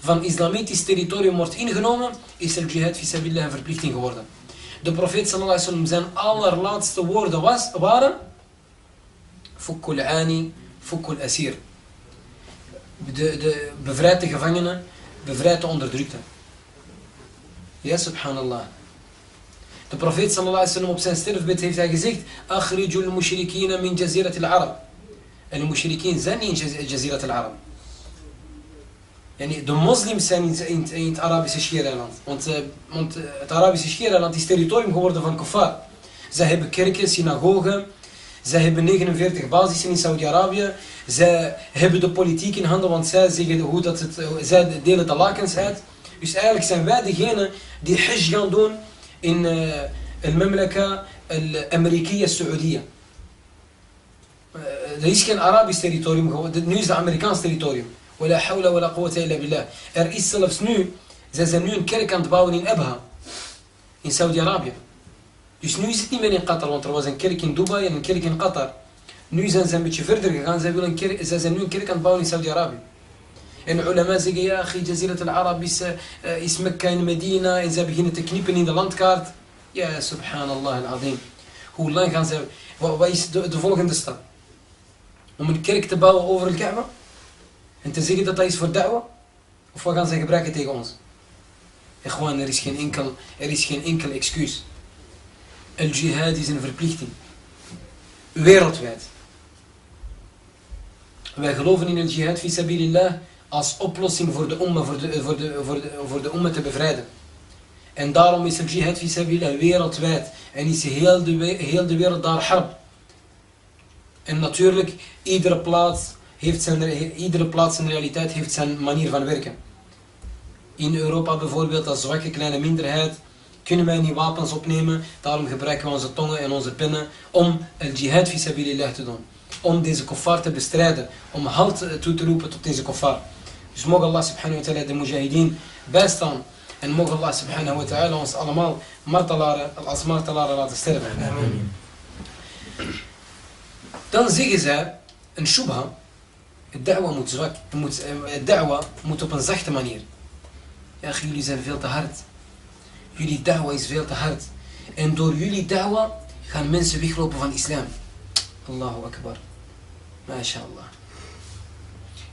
Speaker 2: van islamitisch territorium wordt ingenomen, is el jihad sabilillah een verplichting geworden. De profeet sallallahu alaihi wasallam zijn allerlaatste woorden was, waren Fukkul ani, fukkul asir. De, de, bevrijd de gevangenen, bevrijd de onderdrukte. Ja, subhanallah. De profeet sallallahu alaihi wasallam op zijn sterfbed heeft hij gezegd: Akhrijul mushrikina min jazirat al-Arab. En de mushrikin zijn in jazirat al-Arab. Yani de moslims zijn in, in, het Arabische schiereiland. Want, uh, want uh, het Arabische schiereiland is territorium geworden van kuffar. Zij hebben kerken, synagogen. Zij hebben 49 basissen in Saudi-Arabië. Zij hebben de politiek in handen, want zij zeggen hoe dat het, zij delen de lakens uit. Dus eigenlijk zijn wij degene die hajj gaan doen in uh, al-Mamlaka al-Amerikiya er is geen Arabisch territorium, nu is het Amerikaans territorium. ولا حول ولا قوة إلا بالله. الرئيس السلف سنو زازنو الكرك أنت باوني أبها إن سعودي عربيا يسنو يسدي من قطر وانت روزن كرك إن دبي إن كرك قطر. نو زازن بتش فردر كان زابيل إن كرك زازنو الكرك أنت باوني سعودي عربيا إن علماء زي يا أخي جزيرة العرب اسمك كان مدينة إن زابي هنا تكنيبن إن لاند كارت. يا سبحان الله العظيم. هو لاين كان زابي وايس دو فولكن ومن كيرك تباو أوفر الكعبة. En te zeggen dat dat is voor da'wa? Of wat gaan zij gebruiken tegen ons? En gewoon, er is geen enkel, er is geen enkel excuus. El-jihad is een verplichting. Wereldwijd. Wij geloven in el-jihad fi sabilillah als oplossing voor de umma, voor de, voor de, voor de, voor de umma te bevrijden. En daarom is el-jihad fi sabilillah wereldwijd. En is heel de, heel de wereld daar harb. En natuurlijk, iedere plaats, heeft zijn, iedere plaats en realiteit heeft zijn manier van werken. In Europa bijvoorbeeld, als zwakke kleine minderheid, kunnen wij niet wapens opnemen. Daarom gebruiken we onze tongen en onze pennen om el jihad fi sabilillah te doen. Om deze kofar te bestrijden. Om halt toe te roepen tot deze kofar. Dus mogen Allah subhanahu wa ta'ala de mujahideen bijstaan. En mogen Allah subhanahu wa ta'ala ons allemaal martelaren, als martelaren laten sterven. Amen. Dan zeggen zij, een shubha, da'wa moet zwak, moet, da'wa moet op een zachte manier. Ja, jullie zijn veel te hard. Jullie da'wa is veel te hard. En door jullie da'wa gaan mensen weglopen van islam. Allahu akbar. MashaAllah.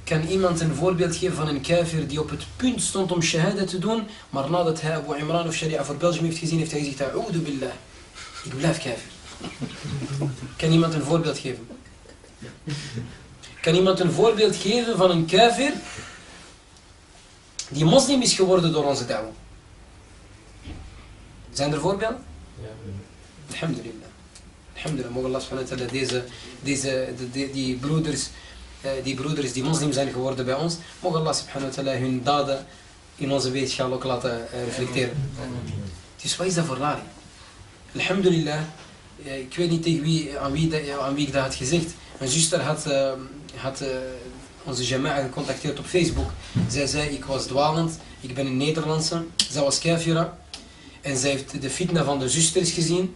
Speaker 2: Kan iemand een voorbeeld geven van een kafir die op het punt stond om shahada te doen, maar nadat hij Abu Imran of Sharia voor Belgium heeft gezien, heeft hij gezegd, A'udhu billah. Ik blijf kafir. Kan iemand een voorbeeld geven? Kan iemand een voorbeeld geven van een kafir die moslim is geworden door onze da'wa? Zijn er voorbeelden? Ja. Alhamdulillah. Alhamdulillah, mogen Allah subhanahu wa ta'ala deze, deze, die, die broeders, die broeders die moslim zijn geworden bij ons, mogen Allah subhanahu wa ta'ala hun daden in onze weegschaal ook laten reflecteren. Dus wat is dat voor lari? Alhamdulillah, ik weet niet tegen wie, aan, wie, aan wie ik dat had gezegd. Mijn zuster had, uh, had uh, onze jama'a gecontacteerd op Facebook. Zij zei, ik was dwalend, ik ben een Nederlandse. Zij was kafira. En zij heeft de fitna van de zusters gezien.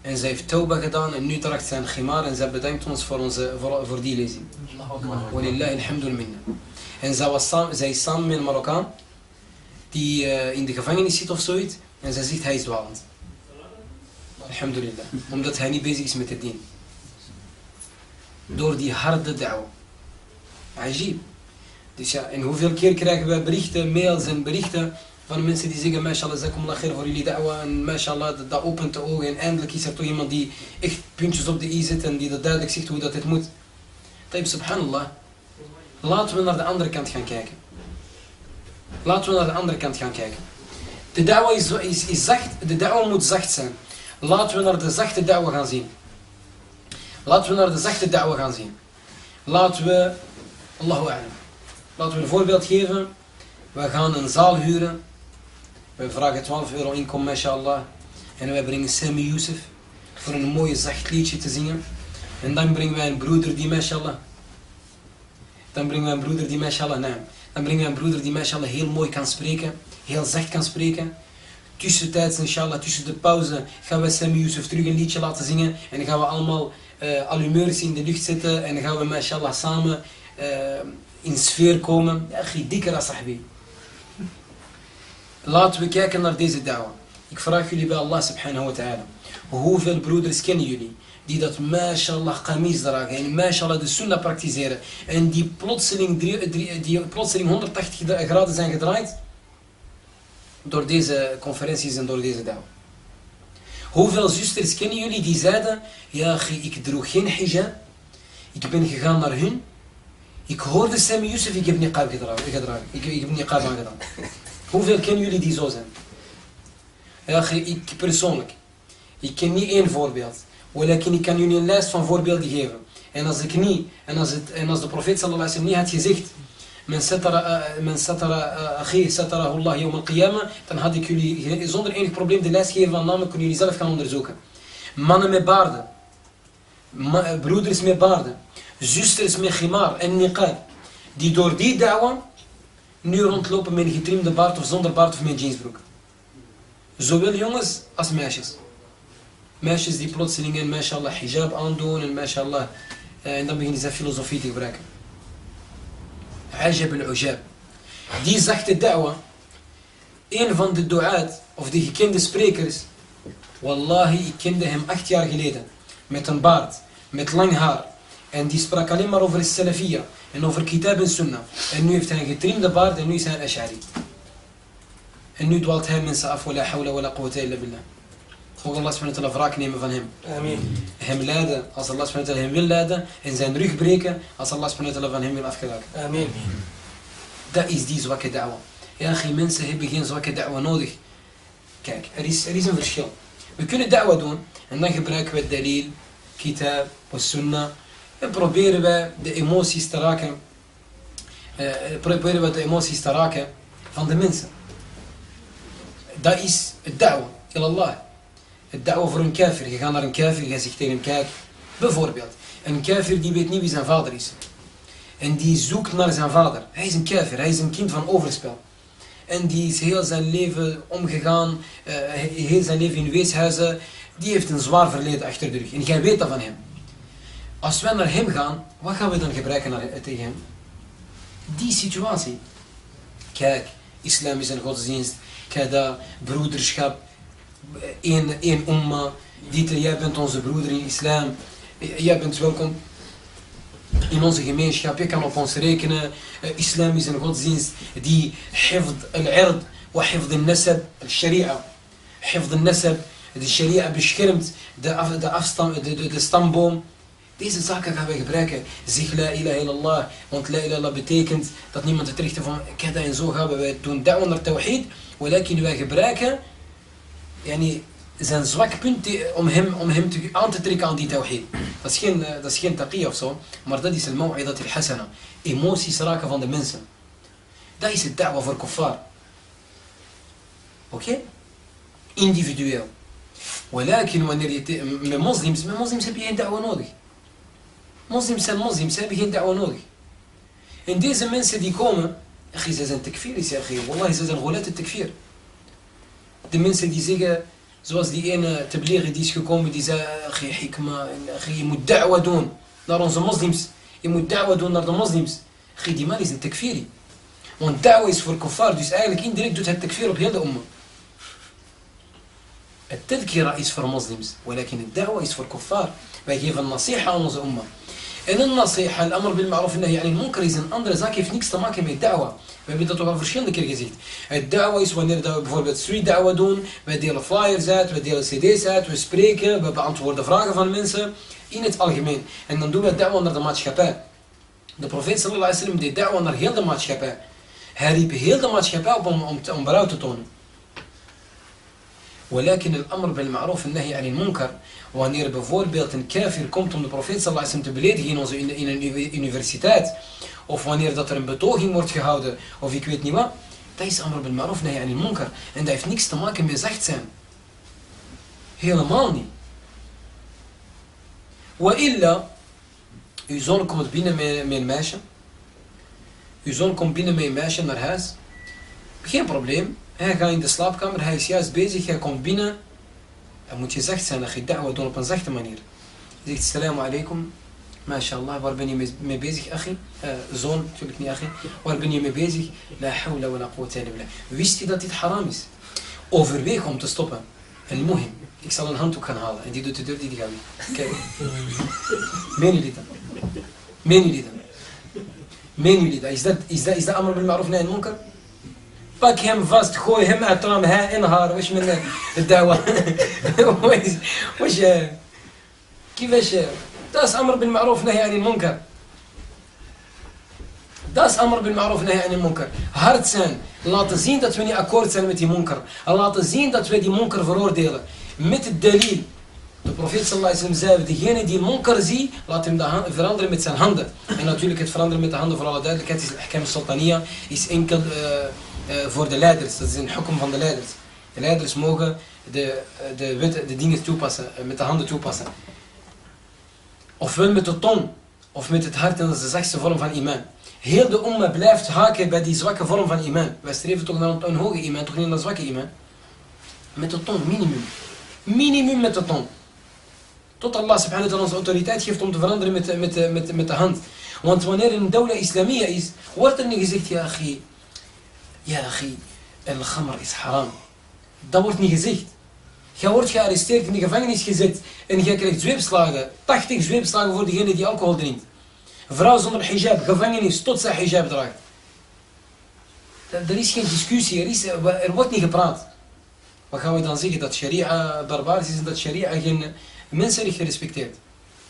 Speaker 2: En zij heeft tauba gedaan en nu draagt zij een khimar en zij bedankt ons voor, onze, voor, voor die lezing. Walillahi alhamdulillah. En zij, was samen, zij is samen met een Marokkaan die uh, in de gevangenis zit of zoiets. En zij zegt hij is dwalend. Alhamdulillah. Omdat hij niet bezig is met het dien. Door die harde da'wa. Ajib. Dus ja, en hoeveel keer krijgen wij berichten, mails en berichten Van mensen die zeggen, mashallah, zakumullah khair voor jullie da'wa. En mashallah, dat, dat opent de ogen. En eindelijk is er toch iemand die echt puntjes op de i zet en die dat duidelijk zegt hoe dat het moet. Taib, subhanallah. Laten we naar de andere kant gaan kijken. Laten we naar de andere kant gaan kijken. De da'wa is, is, is zacht, de da'wa moet zacht zijn. Laten we naar de zachte da'wa gaan zien. Laten we naar de zachte da'wa gaan zien. Laten we, Allahu a'lam. Laten we een voorbeeld geven. We gaan een zaal huren. We vragen 12 euro inkomen, mashallah. En wij brengen Sami Youssef voor een mooie zacht liedje te zingen. En dan brengen wij een broeder die, mashallah. Dan brengen wij een broeder die, mashallah, nee. Dan brengen wij een broeder die, mashallah, heel mooi kan spreken. Heel zacht kan spreken. Tussentijds, inshallah, tussen de pauze gaan we Sami Youssef terug een liedje laten zingen. En dan gaan we allemaal uh, allumeurs in de lucht zetten. En dan gaan we, mashallah, samen uh, in sfeer komen. Ja, dikker sahbi. Laten we kijken naar deze da'wa. Ik vraag jullie bij Allah subhanahu wa ta'ala. Hoeveel broeders kennen jullie? Die dat mashallah qamis dragen. En mashallah de sunnah praktiseren. En die plotseling, die plotseling 180 graden zijn gedraaid. Door deze conferenties en door deze da'wa. Hoeveel zusters kennen jullie die zeiden. Ja, ik droeg geen hijab. Ik ben gegaan naar hun. Ik hoorde Sami Yusuf, ik heb niqab gedragen. Ik, ik heb niqab aangedaan. Hoeveel kennen jullie die zo zijn? Ja, ik persoonlijk. Ik ken niet één voorbeeld. Walakin ik kan jullie een lijst van voorbeelden geven. En als ik niet, en als, het, en als de profeet sallallahu alaihi wasallam niet had gezegd, men satara, men satara, akhi satarahu Allah yawm al-qiyamah, dan had ik jullie zonder enig probleem de lijst gegeven van namen, kunnen jullie zelf gaan onderzoeken. Mannen met baarden, broeders met baarden, zusters met khimar en niqab, die door die da'wa nu rondlopen met een getrimde baard of zonder baard of met jeansbroek. Zowel jongens als meisjes. Meisjes die plotseling en mashallah hijab aandoen en mashallah en dan beginnen ze filosofie te gebruiken. عجب العجاب. دي زحت الدعوة. إيه إن فند الدعاة of the kind of speakers والله كنده هم أختيار جليدا متن بارد متن لانج هار ان دي سبراك عليه مر السلفية ان اوفر كتاب السنة. إنه يفتن كتريم ده بارد إنه يسأل أشعري. إنه يدوالت هم من سأف ولا حول ولا قوة إلا بالله. Mogen Allah subhanahu wraak nemen van hem.
Speaker 5: Amen.
Speaker 2: Hem leiden als Allah subhanahu hem wil leiden. En zijn rug breken als Allah subhanahu van hem wil afgeraken.
Speaker 5: Amen.
Speaker 2: Dat is die zwakke da'wa. Ja, geen mensen hebben geen zwakke da'wa nodig. Kijk, er is, er is een verschil. We kunnen da'wa doen en dan gebruiken we dalil, kitab, sunnah. En proberen we de emoties te raken. Uh, proberen we de emoties te raken van de mensen. Dat is het da'wa, ilallah. Het da'wa voor een kafir. Je gaat naar een kafir, je zegt tegen hem, kijk, bijvoorbeeld, een kafir die weet niet wie zijn vader is. En die zoekt naar zijn vader. Hij is een kafir, hij is een kind van overspel. En die is heel zijn leven omgegaan, uh, heel zijn leven in weeshuizen. Die heeft een zwaar verleden achter de rug. En jij weet dat van hem. Als wij naar hem gaan, wat gaan we dan gebruiken naar, tegen hem? Die situatie. Kijk, islam is een godsdienst. Kijk dat, broederschap. Één, één umma. Dieter, jij bent onze broeder in islam. Jij bent welkom in onze gemeenschap. Je kan op ons rekenen. Islam is een godsdienst die hifd al-ird wa hifd al-nasab, al-sharia. Hifd al-nasab, de sharia beschermt de, af, de, afstam, de, de, de stamboom. Deze zaken gaan wij gebruiken. Zeg la ilaha illallah. Want la ilaha betekent dat niemand het recht van dat en zo gaan we. Wij doen da'wa naar tawhid. Walakin wij gebruiken yani, zijn zwak punt om hem, om hem te, aan te trekken aan die tawhid. Dat is geen, dat is geen taqiyya of zo. Maar dat is het maw'idat al-hasana. Emoties raken van de mensen. Dat is het da'wa voor kuffar. Oké? Okay? Individueel. Walakin wanneer je met moslims, met moslims heb je geen da'wa nodig. Moslims zijn moslims, ze hebben geen da'wa nodig. En deze mensen die komen, ze zijn. Wallahi, ze zijn ghulat tekfir. De mensen die zeggen, zoals die ene tablighi die is gekomen, die zei, akhi, hikma, je moet da'wa doen naar onze moslims. Je moet da'wa doen naar de moslims. Akhi, die man is een tekfiri. Want da'wa is voor kuffar, dus eigenlijk indirect doet het tekfir op heel de umma. Tadkira is voor moslims, het da'wa is voor kuffar. Wij geven nasiha aan onze umma. En een nasiha, ma'ruf en nahi anil munkar is een andere zaak, heeft niks te maken met da'wa. We hebben dat ook al verschillende keer gezegd. Het da'wa is wanneer we bijvoorbeeld street da'wa doen, wij delen flyers uit, wij delen cd's uit, we spreken, we beantwoorden vragen van mensen in het algemeen. En dan doen we da'wa naar de maatschappij. De profeet sallallahu alaihi wasallam deed da'wa naar heel de maatschappij. Hij riep heel de maatschappij op om, om, om berouw te tonen. ولكن الأمر بالمعروف النهي عن المنكر ونير بفول بيلت كافر كومت من البروفيت صلى الله عليه وسلم تبليد هي نوزو ان ان انيفرسيتات أو فوانير داتر ان بتوغي مورت gehouden أو في كويت نيما تايس أمر بالمعروف نهي عن المنكر ان دايف نيكس تو مي زاخت سام هيلمالني والا يزون كومت بينا من ماشا يزون كومت بينا من ماشا نرهاس geen probleem, hij gaat in de slaapkamer, hij is juist bezig, hij komt binnen. Dan moet je zacht zijn, dat je da'wa doen op een zachte manier. Je zegt, salamu alaikum, mashallah, waar ben je mee, bezig, achi? Uh, zoon, natuurlijk niet achi. Waar ben je mee bezig? La hawla wa la quwwata illa billah. Wist je dat dit haram is? Overweeg om te stoppen. En muhim. Ik zal een handdoek gaan halen en die doet de deur die, gaat weer. Kijk. Meen jullie dat? Dat? Is dat, is dat, is dat amr bil ma'ruf munkar? باك هم فاست خوي هم أترام ها إنهار واش من الدعوة؟ واش كيفاش؟ داس أمر بالمعروف نهي عن المنكر. داس أمر بالمعروف نهي عن المنكر. هارت سان لاط زين دات أكورد سان متي منكر. لا تزين تتوني منكر فرور ديلا مت الدليل. البروفيت صلى الله عليه وسلم زاف دي هنا دي المنكر زي لاتم ده فراندر مت سان هاندر أنا تولي كت فراندر مت هاندر فراندر كاتيس الأحكام السلطانية يس انكل آه uh, voor de leiders. Dat is een hukum van de leiders. De leiders mogen de, de, wet, de dingen toepassen, met de handen toepassen. Ofwel met de tong, of met het hart, en dat is de zachtste vorm van iman. Heel de umma blijft haken bij die zwakke vorm van iman. Wij streven toch naar een hoge iman, toch niet naar een zwakke iman. Met de tong, minimum. Minimum met de tong. Tot Allah subhanahu wa ta'ala autoriteit geeft om te veranderen met, met, met, met de hand. Want wanneer een dawla islamia is, wordt er niet gezegd, ja, ja, achi, el khamr is haram. Dat wordt niet gezegd. Je wordt gearresteerd, in de gevangenis gezet en je krijgt zweepslagen. 80 zweepslagen voor degene die alcohol drinkt. Vrouw zonder hijab, gevangenis, tot zij hijab draagt. Er is geen discussie, er, is, er wordt niet gepraat. Wat gaan we dan zeggen? Dat sharia barbarisch is en dat sharia geen mensenrechten respecteert.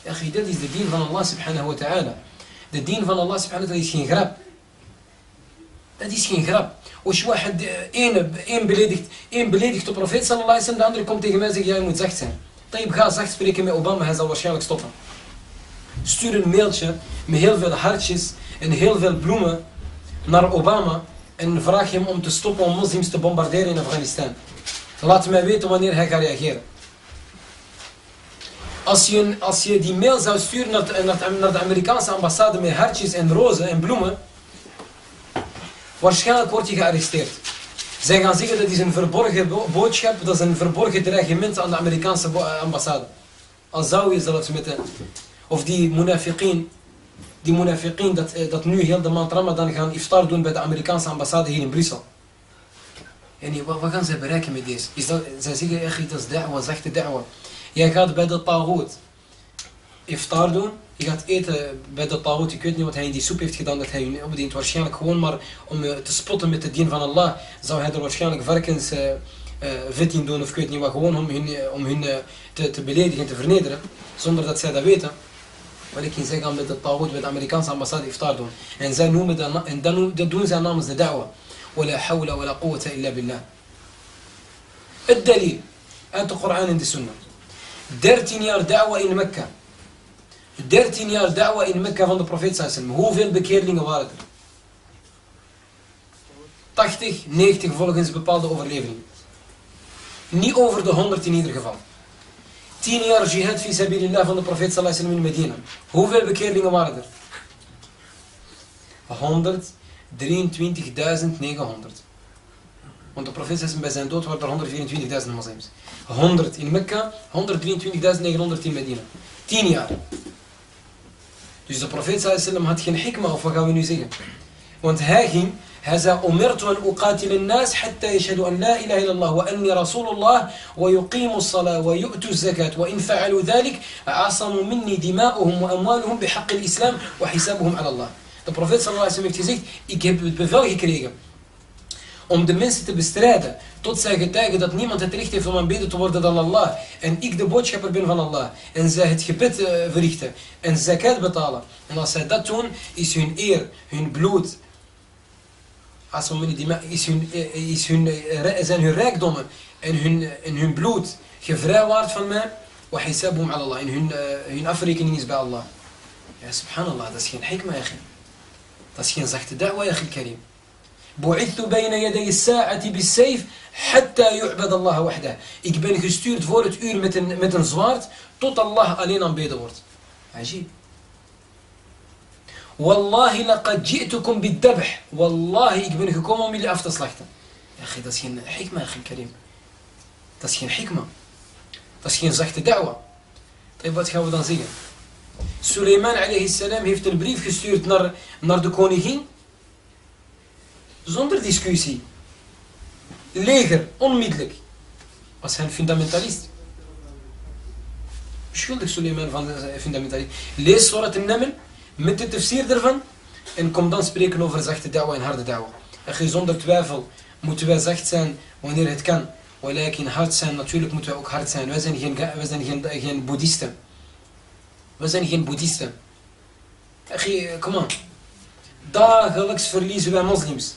Speaker 2: Ja, dat is de dien van Allah subhanahu wa ta'ala. De dien van Allah subhanahu wa ta'ala is geen grap. Dat is geen grap. Als je één, één, beledigt, één beledigt de profeet sallallahu wasallam, de andere komt tegen mij en zegt, je moet zacht zijn. Tayyip, ga zacht spreken met Obama, hij zal waarschijnlijk stoppen. Stuur een mailtje met heel veel hartjes en heel veel bloemen naar Obama en vraag hem om te stoppen om moslims te bombarderen in Afghanistan. Laat mij weten wanneer hij gaat reageren. Als je, als je die mail zou sturen naar, naar de Amerikaanse ambassade met hartjes en rozen en bloemen, Waarschijnlijk word je gearresteerd. Zij gaan zeggen dat is een verborgen boodschap, dat is een verborgen dreigement aan de Amerikaanse eh, ambassade. Als zou je zelfs met of die munafiqin, die munafiqin dat, eh, dat nu heel de maand Ramadan gaan iftar doen bij de Amerikaanse ambassade hier in Brussel. En wat, wat gaan zij bereiken met deze? Is dat, zij zeggen, echt, dat is da'wa, zachte da'wa. Jij gaat bij de tagoot iftar doen, je gaat eten bij de tawoord, ik weet niet wat hij in die soep heeft gedaan dat hij je opdient. Waarschijnlijk gewoon maar om eh, te spotten met de dien van Allah, zou hij er waarschijnlijk varkens uh, uh, vet in doen of ik weet niet wat. Gewoon om hun, om hun te, te beledigen en te vernederen, zonder dat zij dat weten. Wat ik zij gaan met de tawoord bij de Amerikaanse ambassade iftar doen. En zij noemen dat, en dan, dat doen zij namens de da'wa. ولا حول ولا قوة إلا بالله الدليل uit de Koran en de Sunnah 13 jaar da'wa in Mekka 13 jaar da'wa in Mekka van de profeet sallam. Hoeveel bekeerlingen waren er? 80, 90 volgens bepaalde overleveringen. Niet over de 100 in ieder geval. 10 jaar jihad fi sabilillah van de profeet sallam in Medina. Hoeveel bekeerlingen waren er? 123.900. Want de profeet sallam bij zijn dood waren er 124.000 moslims. 100 in Mekka, 123.900 in Medina. 10 jaar. Dus de profeet sallam had geen hikma, of wat gaan we nu zeggen? Want hij ging Hij zei, umirtu an uqatil an-nas hatta yashhadu an la ilaha illallah wa anni rasulullah wa yuqimu as-salah wa yu'tu az-zakat wa in fa'alu dhalik asamu minni dima'uhum wa amwaluhum bihaqq al-islam wa hisabuhum ala Allah. De profeet sallallahu alaihi wasallam heeft gezegd, ik heb het bevel gekregen om de mensen te bestrijden tot zij getuigen dat niemand het recht heeft om aanbeden te worden dan Allah en ik de boodschapper ben van Allah en zij het gebed uh, verrichten en zakat betalen en als zij dat doen is hun eer, hun bloed is hun, is hun, zijn hun rijkdommen en hun, en hun bloed gevrijwaard van mij وحسابهم على الله en hun, uh, hun afrekening is bij Allah ja subhanallah dat is geen hikma dat is geen zachte da'wa ya karim بعثت بين يدي الساعة بالسيف حتى يعبد الله وحده. إقبال كستيرت فورت أور متن, متن زوارت توت الله علينا بيدورت عجيب والله لقد جئتكم بالذبح والله إقبال كوم ومي لأفت صلحت يا أخي تسكين حكمة يا أخي الكريم تسكين حكمة تسكين زحت دعوة طيب باتك هاو سليمان عليه السلام هيفت البريف كستيرت نر نر دكوني هين zonder discussie. Leger, onmiddellijk. Was hij een fundamentalist. Schuldig Suleiman van de fundamentalist. Lees Surat al-Naml met de tafsir ervan en kom dan spreken over zachte da'wa en harde da'wa. En zonder twijfel moeten wij zacht zijn wanneer het kan. in hard zijn, natuurlijk moeten wij ook hard zijn. Wij zijn geen, wij zijn geen, geen boeddhisten. We zijn geen boeddhisten. Kom. Dagelijks verliezen wij moslims.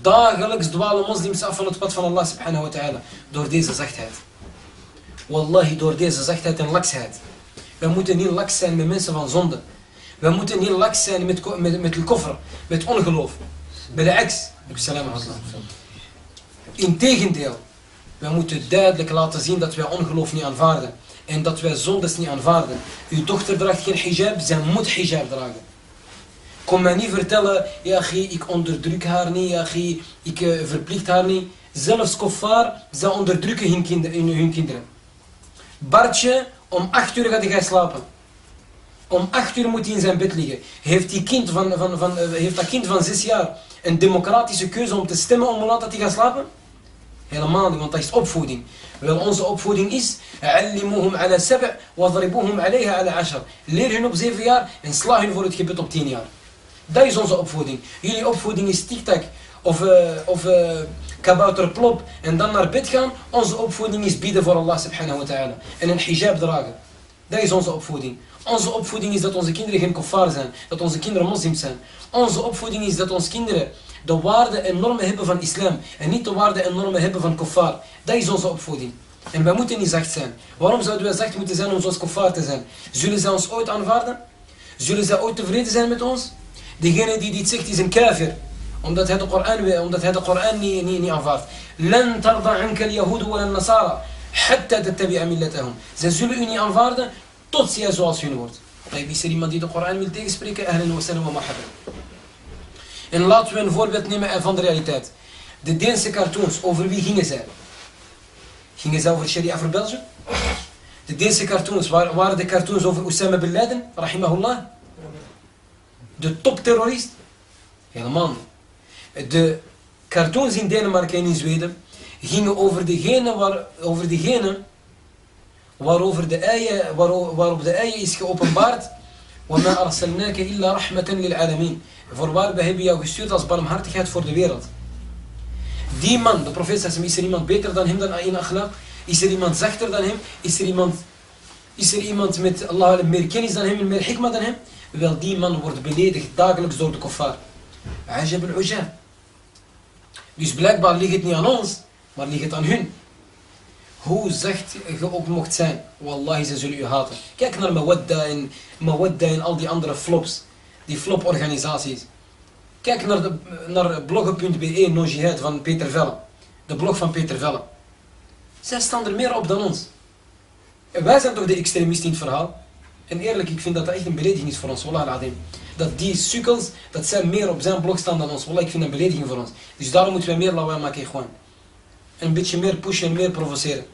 Speaker 2: Dagelijks dwalen moslims af van het pad van Allah subhanahu wa ta'ala. Door deze zachtheid. Wallahi, door deze zachtheid en laksheid. We moeten niet laks zijn met mensen van zonde. We moeten niet laks zijn met, met, met de koffer, met ongeloof. Bij de ex. Integendeel. We moeten duidelijk laten zien dat wij ongeloof niet aanvaarden. En dat wij zondes niet aanvaarden. Uw dochter draagt geen hijab, zij moet hijab dragen. Kom mij niet vertellen, ja, ik onderdruk haar niet, ja, ik eh, verplicht haar niet. Zelfs Koffaar ze onderdrukken hun, hun kinderen. Bartje, om acht uur gaat hij slapen. Om 8 uur moet hij in zijn bed liggen. Heeft, die kind van, van, van, eh, heeft dat kind van zes jaar een democratische keuze om te stemmen om te laten dat hij gaat slapen? Helemaal niet, want dat is opvoeding. Wel, onze opvoeding is... Ala. Leer hun op zeven jaar en sla hun voor het gebed op tien jaar. Dat is onze opvoeding. Jullie opvoeding is tiktak of, uh, of uh, kabouterplop en dan naar bed gaan. Onze opvoeding is bieden voor Allah subhanahu wa ta'ala. En een hijab dragen. Dat is onze opvoeding. Onze opvoeding is dat onze kinderen geen kofar zijn. Dat onze kinderen moslims zijn. Onze opvoeding is dat onze kinderen de waarden en normen hebben van islam. En niet de waarden en normen hebben van kofar. Dat is onze opvoeding. En wij moeten niet zacht zijn. Waarom zouden wij zacht moeten zijn om zoals kofar te zijn? Zullen zij ons ooit aanvaarden? Zullen zij ooit tevreden zijn met ons? Degene die dit zegt is een kafir. Omdat hij de Koran, omdat hij de Koran niet, niet, niet aanvaardt. Lan tarda anka al-yahudu wa al-nasara. Hatta tattabi'a millatahum. Zij zullen u niet aanvaarden tot zij zoals hun wordt. Is er iemand die de Koran wil tegenspreken? Ahlan wa sallam wa marhaban. En laten we een voorbeeld nemen van de realiteit. De Deense cartoons, over wie gingen zij? Gingen zij over Sharia voor België? De Deense cartoons, waren de cartoons over Osama Bin Laden, rahimahullah? de topterrorist? Helemaal niet. De cartoons in Denemarken en in Zweden gingen over degene, waar, over degene waarover de eieren, waar, waarop de eieren is geopenbaard. وَمَا أَرْسَلْنَاكَ إِلَّا رَحْمَةً لِلْعَالَمِينَ Voorwaar, we hebben jou gestuurd als barmhartigheid voor de wereld. Die man, de profeet zegt, is er iemand beter dan hem dan in akhlaq? Is er iemand zachter dan hem? Is er iemand, is er iemand met Allah meer kennis dan hem en meer hikma dan hem? Wel, die man wordt beledigd dagelijks door de kuffar. Ajab al-ujab. Dus blijkbaar ligt het niet aan ons, maar ligt het aan hun. Hoe zacht je ook mocht zijn, wallahi, ze zullen u haten. Kijk naar Mawadda en, Mawadda en al die andere flops, die flop-organisaties. Kijk naar, de, naar bloggen.be No Jihad van Peter Velle. De blog van Peter Velle. Zij staan er meer op dan ons. En wij zijn toch de extremisten in het verhaal? En eerlijk, ik vind dat dat echt een belediging is voor ons. Wallah al Dat die sukkels, dat zij meer op zijn blok staan dan ons. Wallah, ik vind dat een belediging voor ons. Dus daarom moeten wij meer lawaai maken, gewoon. Een beetje meer pushen en meer provoceren.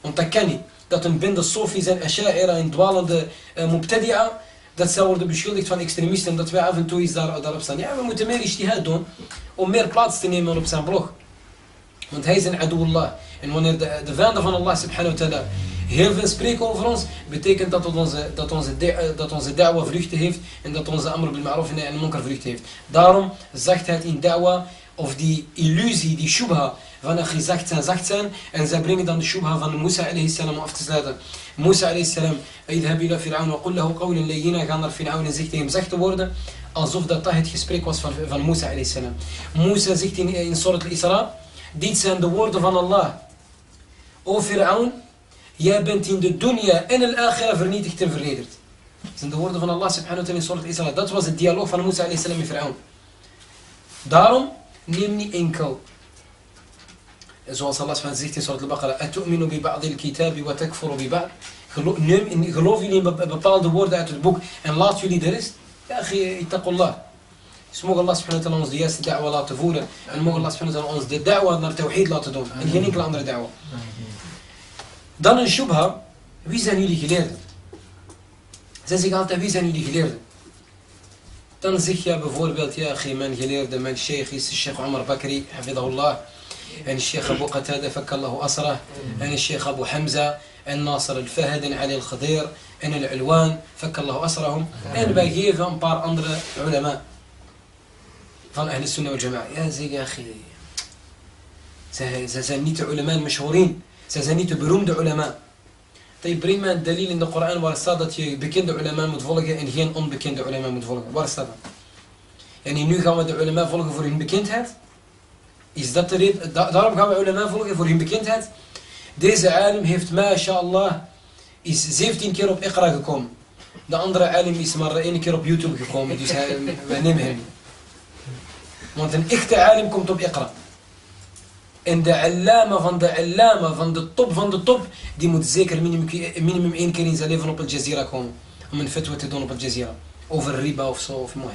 Speaker 2: Want dat kan niet. Dat een bende Sofi's en Asha'ira en dwalende uh, Mubtadi'a dat zij worden beschuldigd van extremisten en dat wij af en toe iets daar, daarop staan. Ja, we moeten meer ijtihad doen om meer plaats te nemen op zijn blog. Want hij is een adullah. En wanneer de, de vijanden van Allah subhanahu wa ta'ala heel veel spreken over ons, betekent dat onze, dat onze, dat onze da'wa vruchten heeft en dat onze amr bil ma'ruf en munkar vruchten heeft. Daarom zachtheid in da'wa of die illusie, die shubha van een zacht zijn, zacht zijn. En zij brengen dan de shubha van Musa a.s. om af te sluiten. Musa a.s. Idhab ila fir'aun wa qul lahu qawlan layyina. Gaan naar Fir'aun en zegt tegen hem zacht te worden. Alsof dat, dat het gesprek was van, van Musa a.s. Musa zegt in, in Surat al-Isra. Dit zijn de woorden van Allah. O Fir'aun, jij bent in de dunya en de akhira vernietigd en vernederd. Dat zijn de woorden van Allah subhanahu wa ta'ala in al-Isra. Dat was het dialoog van Musa a.s. met Fir'aun. Daarom neem niet enkel zoals Allah zegt in Surat al-Baqarah, Atu'minu bi ba'dil kitabi wa takfuru bi ba'd. Geloof jullie in bepaalde woorden uit het boek en laat jullie de rest? Ja, itaqullah. Dus mogen Allah subhanahu wa ta'ala ons de juiste da'wa laten voeren. En mogen Allah subhanahu wa ta'ala ons de da'wa naar tawhid laten doen. En geen enkele andere da'wa. Dan een shubha. Wie zijn jullie geleerden? Zij zeggen altijd, wie zijn jullie geleerden? Dan zeg je bijvoorbeeld, ja, mijn geleerde, mijn sheikh is Sheikh Omar Bakri, hafidahullah. En Sheikh Abu Qatada, fakallahu asrah. En Sheikh Abu Hamza. En Nasr al-Fahad en Ali al-Khadir. En al-Ulwan, fakallahu asrahum. En wij geven een paar andere ulama. Van Ahl Sunnah wal Jama'a. Ja, zeg je. Zij zijn niet de ulama al-mashhourin. Zij zijn niet de beroemde ulama. Tayyip, breng mij een delil in de Koran waar staat dat je bekende ulema moet volgen en geen onbekende ulema moet volgen. Waar staat dat? En nu gaan we de ulema volgen voor hun bekendheid. Is dat de reden? Daarom gaan we ulema volgen voor hun bekendheid. Deze alim heeft, masha'Allah, is 17 keer op Iqra gekomen. De andere alim is maar één keer op YouTube gekomen, dus hij, nemen hem niet. Want een echte alim komt op Iqra. En de allama van de allama, van de top van de top, die moet zeker minimum, minimum één keer in zijn leven op Al Jazeera komen. Om een fatwa te doen op Al Jazeera. Over riba of zo, of mooi.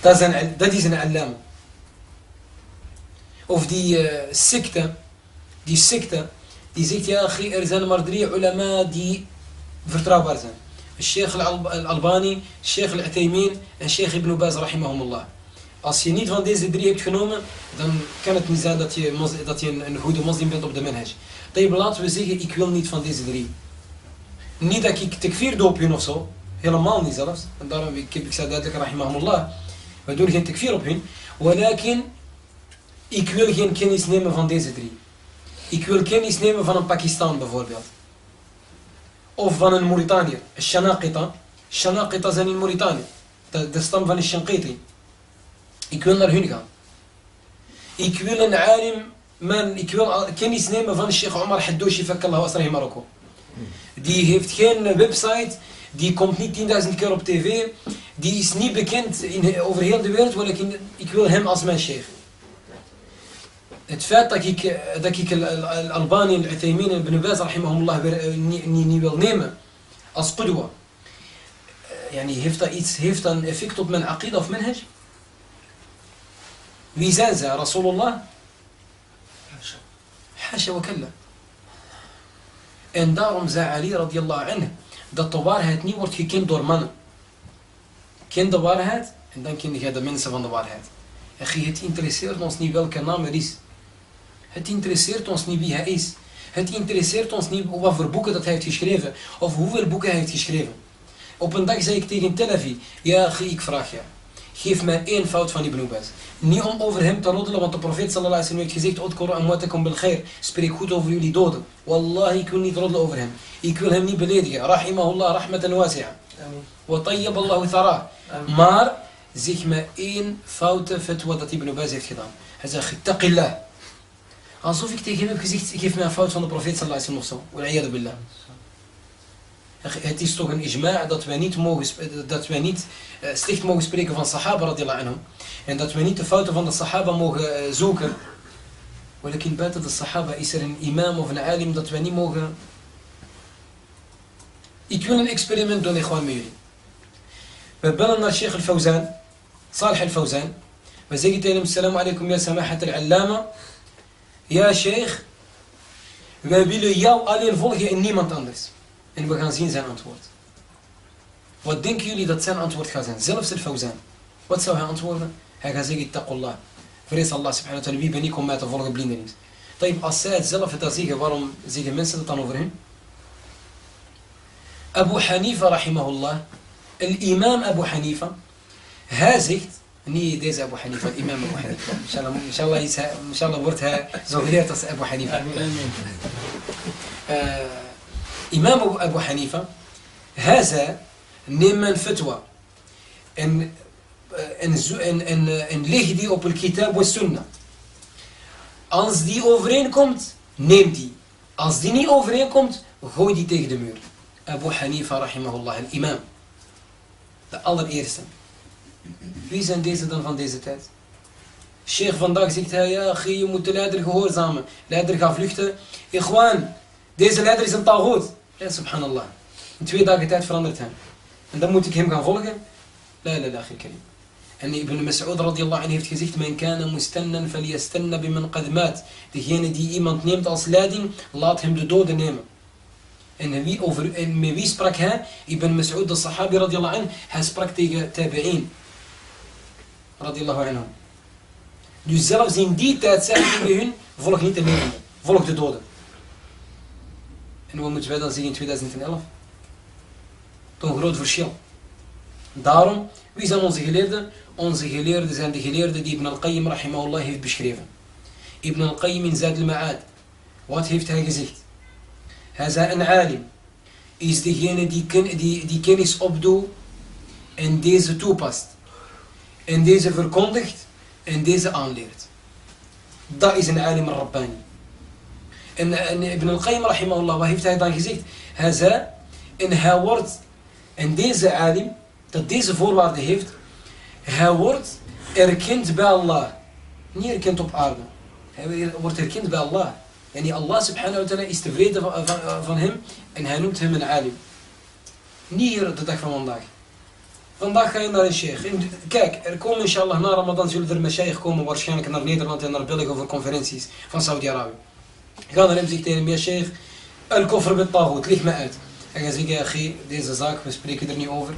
Speaker 2: Dat is een, dat is een allama. Of die uh, secte, die secte, die zegt, ja, Als je niet van deze drie hebt genomen, dan kan het niet zijn dat je, dat een, goede moslim bent op de manhaj. Dan laten we zeggen, ik wil niet van deze drie. Niet dat ik tekfir doe op hun of zo. Helemaal niet zelfs. En daarom, ik, ik zei duidelijk, rahimahumullah, we doen geen tekfir op hun. Walakin, ik wil geen kennis nemen van deze drie. Ik wil kennis nemen van een Pakistan bijvoorbeeld. Of van een Mauritaniër. Shanaqita. Shanaqita zijn in Mauritanië. De, de stam van de Shanqiti. Ik wil naar hun gaan. Ik wil een alim, man, ik wil kennis nemen van Sheikh Omar Haddouchi Fakallahu Asrahi Marokko. Die heeft geen website, die komt niet 10.000 keer op tv, die is niet bekend in, over heel de wereld, maar ik, ik wil hem als mijn sheikh. Het feit dat ik, dat ik Al-Albani, Al-Uthaymin en Ibn Baz, rahimahumullah, niet, niet, niet wil nemen als qudwa. Yani heeft dat iets, heeft dat een effect op mijn aqida of manhaj? Wie zijn zij? Rasulullah? Hasha wa kalla. En daarom zei Ali radiallahu anhu dat de waarheid niet wordt gekend door mannen. Ken de waarheid en dan ken je de mensen van de waarheid. En het interesseert ons niet welke naam er is. Het interesseert ons niet wie hij is. Het interesseert ons niet wat voor boeken dat hij heeft geschreven. Of hoeveel boeken hij heeft geschreven. Op een dag zei ik tegen Tel Aviv. Ja, ik vraag je. Geef mij één fout van Ibn Ubaz. Niet om over hem te roddelen, want de profeet sallallahu alaihi wasallam heeft gezegd, Odkoro amwatakum bil khair. Spreek goed over jullie doden. Wallahi, ik wil niet roddelen over hem. Ik wil hem niet beledigen. Rahimahullah rahmatan wasi'a. Wa tayyib Allahu thara. Maar, zeg mij één foute fatwa dat Ibn Ubaz heeft gedaan. Hij zegt, taqillah. Alsof ik tegen hem heb gezegd, geef mij een fout van de profeet sallallahu alaihi wasallam of zo. billah. Het is toch een ijma' dat wij niet, mogen, dat wij niet uh, slecht mogen spreken van sahaba radiallahu anhum. En dat wij niet de fouten van de sahaba mogen uh, zoeken. in buiten de sahaba is er een imam of een alim dat wij niet mogen... Ik wil een experiment doen, gewoon met jullie. We bellen naar Sheikh al-Fawzan, Salih al-Fawzan. We zeggen tegen hem, salam alaikum ya samahat al-allama. Ja, Sheikh, wij willen jou alleen volgen en niemand anders. En we gaan zien zijn antwoord. Wat denken jullie dat zijn antwoord gaat zijn? Zelfs het Fawzan. Wat zou hij antwoorden? Hij gaat zeggen, taqullah. Vrees Allah subhanahu wa ta'ala, wie ben ik om mij te volgen blindeling? Tayyip, als zij het zelf het zeggen, waarom zeggen mensen dat dan over hem? Abu Hanifa rahimahullah, al-imam Abu Hanifa, hij zegt, niet deze Abu Hanifa, imam Abu Hanifa. Inshallah, inshallah, inshallah wordt hij zo geleerd als Abu Hanifa. Uh, imam Abu, Hanifa, hij zei, fatwa en, en, en, en, en leg die op al-kitab wa sunnah. Als die overeenkomt, neem die. Als die niet overeenkomt, gooi die tegen de muur. Abu Hanifa rahimahullah, een imam. De allereerste. Wie zijn deze dan van deze tijd? Sheikh vandaag zegt hij, ja, je moet de leider gehoorzamen. Leider gaat vluchten. Ikhwan, deze leider is een talgoed. Ja, subhanallah. In twee dagen tijd verandert hij. En dan moet ik hem gaan volgen? La la la, En Ibn Mas'ud radiallahu anhu heeft gezegd, men kana mustannan falyastanna biman qad maat. Degene die iemand neemt als leiding, laat hem de doden nemen. En, wie over, en met wie sprak hij? Ibn Mas'ud, de sahabi radiallahu anhu, hij sprak tegen tabi'in. Radiallahu anhu. Dus zelfs in die tijd zei hij tegen hun, volg niet de levenden, volg de doden. En wat moeten wij dan zeggen in 2011? Toch een groot verschil. Daarom, wie zijn onze geleerden? Onze geleerden zijn de geleerden die Ibn al-Qayyim rahimahullah heeft beschreven. Ibn al-Qayyim in Zayd al-Ma'ad. Wat heeft hij gezegd? Hij zei een alim is degene die, die, die kennis opdoet en deze toepast. En deze verkondigt en deze aanleert. Dat is een alim al-Rabbani. En, en Ibn al-Qayyim rahimahullah, wat heeft hij dan gezegd? Hij zei, en hij wordt, en deze alim, dat deze voorwaarde heeft, hij wordt erkend bij Allah. Niet erkend op aarde. Hij wordt erkend bij Allah. En die Allah subhanahu wa ta'ala is tevreden van, van, van, hem en hij noemt hem een alim. Niet hier de dag van vandaag. Vandaag ga je naar een sheikh. Kijk, er komen inshallah na Ramadan zullen er sheikh komen waarschijnlijk naar Nederland en naar België voor conferenties van Saudi-Arabië. Ga hem zeggen tegen hem, sheikh, een koffer met tagoed, leg me uit. En hij zegt, ja, deze zaak, we spreken er niet over.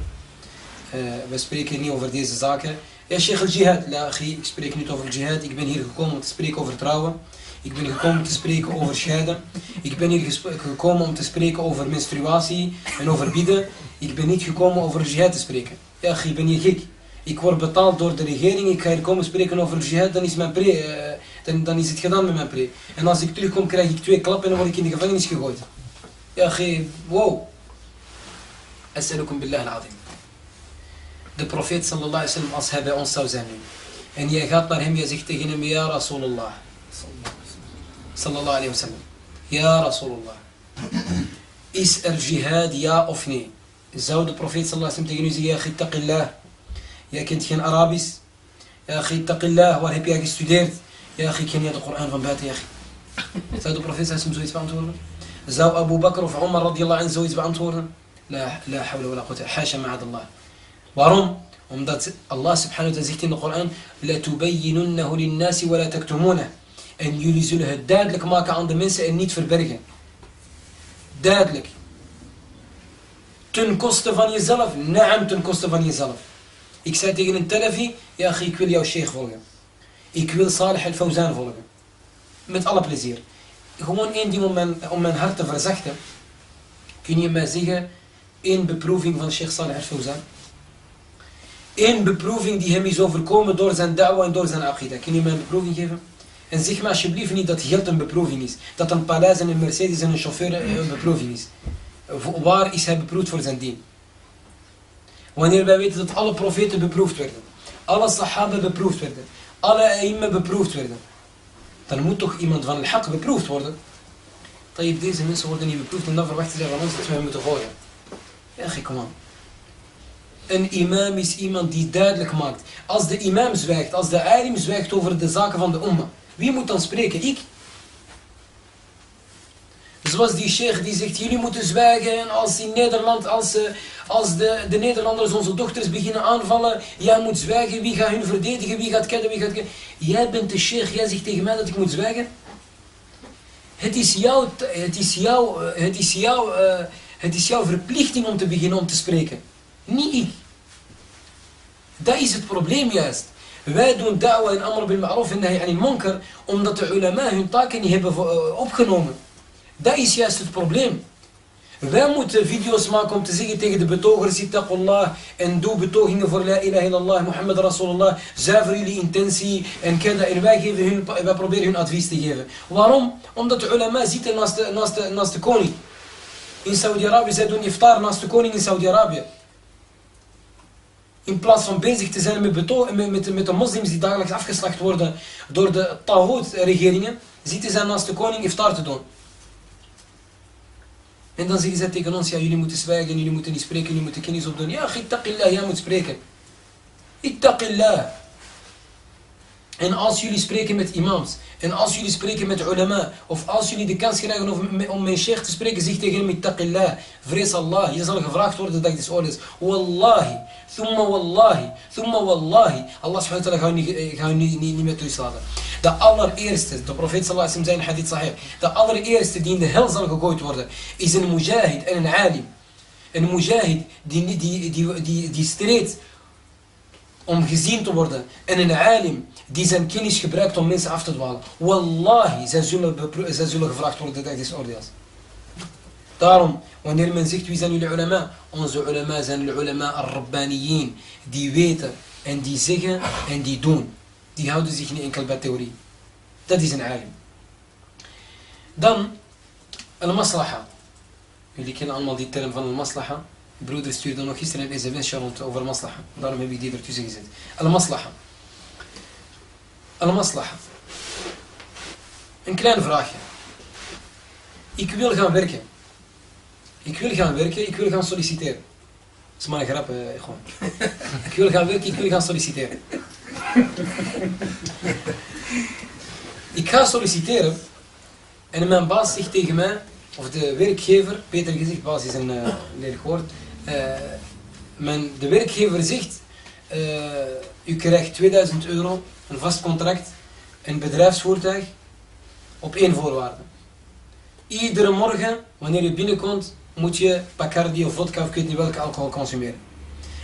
Speaker 2: Uh, we spreken niet over deze zaken. Ja, sheikh al-jihad. La, ik spreek niet over jihad. Ik ben hier gekomen om te spreken over trouwen. Ik ben gekomen om te spreken over scheiden. Ik ben hier gekomen om te spreken over menstruatie en over bieden. Ik ben niet gekomen over jihad te spreken. Ja, ik ben niet gek. Ik word betaald door de regering. Ik ga hier komen spreken over jihad. Dan is, mijn pre, uh, dan, dan is het gedaan met mijn pre. En als ik terugkom krijg ik twee klappen en dan word ik in de gevangenis gegooid. Ja, ge, wow. Assalamualaikum billah al-azim. De profeet sallallahu alaihi wasallam als hij bij ons zou zijn. En jij gaat naar hem, je zegt tegen hem, ja Rasulullah sallallahu alayhi wa sallam. Ja, Rasulullah. Is er jihad, ja of nee? Zou de profeet sallallahu alayhi wa sallam tegen u zeggen, ja, gittaqillah. Jij kent geen Arabisch. Ja, gittaqillah, waar heb jij gestudeerd? Ja, ik ken je de Koran van buiten, ja. Zou de profeet sallallahu alayhi wa sallam zoiets beantwoorden? Zou Abu Bakr of Omar radiallahu anhu zoiets beantwoorden? La, la hawla wa la quwwata, hasha ma'adallah. Waarom? Omdat Allah subhanahu wa ta'ala zegt in de Koran, la tubayyinunnahu linnasi wa la taktumunah. En jullie zullen het duidelijk maken aan de mensen en niet verbergen. Duidelijk. Ten koste van jezelf? Naam, ten koste van jezelf. Ik wil Salih al-Fawzan volgen. Met alle plezier. Gewoon één ding om mijn, om mijn hart te verzachten. Kun je mij zeggen, één beproeving van Sheikh Salih al-Fawzan? Eén beproeving die hem is overkomen door zijn da'wa en door zijn aqidah. Kun je mij een beproeving geven? En zeg me alsjeblieft niet dat geld een beproeving is. Dat een paleis en een Mercedes en een chauffeur een beproeving is. Waar is hij beproefd voor zijn dien? Wanneer wij weten dat alle profeten beproefd werden. Alle sahaba beproefd werden. Alle aïmen beproefd werden. Dan moet toch iemand van al-haq beproefd worden. Tayyip, deze mensen worden niet beproefd en dan verwachten zij van ons dat we moeten gooien. Ja, kom aan. Een imam is iemand die duidelijk maakt. Als de imam zwijgt, als de alim zwijgt over de zaken van de umma. Wie moet dan spreken? Ik? Zoals die sheikh die zegt, jullie moeten zwijgen als in Nederland, als, eh, als de, de Nederlanders onze dochters beginnen aanvallen, jij moet zwijgen, wie gaat hun verdedigen, wie gaat kennen, wie gaat kennen. Jij bent de sheikh, jij zegt tegen mij dat ik moet zwijgen. Het is jouw, het is jouw, het is jouw, uh, het is jouw verplichting om te beginnen om te spreken. Niet ik. Dat is het probleem juist. Wij doen da'wa en amr bil ma'ruf en nahi anil munkar omdat de ulama hun taken niet hebben eh, opgenomen. Dat is juist het probleem. Wij moeten video's maken om te zeggen tegen de betogers, ittaqullah, en doe betogingen voor la ilaha illallah, Muhammad Rasulullah, zuiver jullie intentie en kenda. En wij, geven hun, wij proberen hun advies te geven. Waarom? Omdat de ulama zitten naast de, naast de, naast de koning. In Saudi-Arabië, zij doen iftar naast de koning in Saudi-Arabië. In plaats van bezig te zijn met, met, met, met de moslims die dagelijks afgeslacht worden door de Tahoud-regeringen, zitten zij naast de koning iftar te doen. En dan zeggen zij tegen ons, ja jullie moeten zwijgen, jullie moeten niet spreken, jullie moeten kennis opdoen. Ja, ittaqillah, jij moet spreken. Ittaqillah. En als jullie spreken met imams, en als jullie spreken met ulama, of als jullie de kans krijgen om, om met sheikh te spreken, zeg tegen hem, ittaqillah, vrees Allah, je zal gevraagd worden dat dit oordeels. Wallahi, thumma wallahi, thumma wallahi, Allah subhanahu wa ta'ala gaat niet, gaat niet, niet, niet meer terugslagen. De allereerste, de profeet sallallahu alaihi zei hadith sahih, de allereerste die in de hel zal gegooid worden, is een mujahid en een alim. Een mujahid die, die, die, die, die, die streed om gezien te worden. En een alim die zijn kennis gebruikt om mensen af te dwalen. Wallahi, zij zullen, zullen gevraagd worden dat is oordeels. Daarom, wanneer men zegt wie zijn jullie ulama? Onze ulama zijn de ulama al-Rabbaniyin. Die weten en die zeggen en die doen. Die houden zich niet enkel bij theorie. Dat is een alim. Dan, al-maslaha. Jullie kennen allemaal die term van al-maslaha. Broeder stuurde nog gisteren een rond over maslaha. Daarom heb ik die ertussen gezet. Al-maslaha. Al-maslaha. Een klein vraagje. Ik wil gaan werken. Ik wil gaan werken, ik wil gaan solliciteren. Dat is maar een grap, eh, gewoon. Ik wil gaan werken, ik wil gaan solliciteren. ik ga solliciteren en mijn baas zegt tegen mij, of de werkgever, beter gezegd, baas is een uh, lelijk woord, uh, mijn, de werkgever zegt, uh, u krijgt 2000 euro, een vast contract, een bedrijfsvoertuig, op één voorwaarde. Iedere morgen, wanneer je binnenkomt, moet je Bacardi of vodka of ik weet niet welke alcohol consumeren.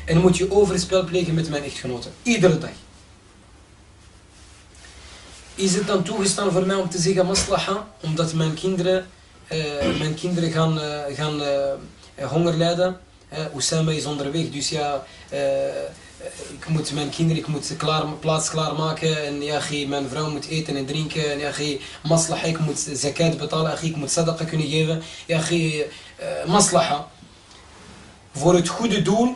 Speaker 2: En moet je overspel plegen met mijn echtgenote. Iedere dag. Is het dan toegestaan voor mij om te zeggen maslaha, omdat mijn kinderen, uh, mijn kinderen gaan, gaan honger lijden? Oussama is onderweg, dus ja, ik moet mijn kinderen, ik moet klaar, plaats klaarmaken en ja, mijn vrouw moet eten en drinken en ja, maslaha, ik moet zakat betalen, ik moet sadaqa kunnen geven, ja, maslaha. Voor het goede doel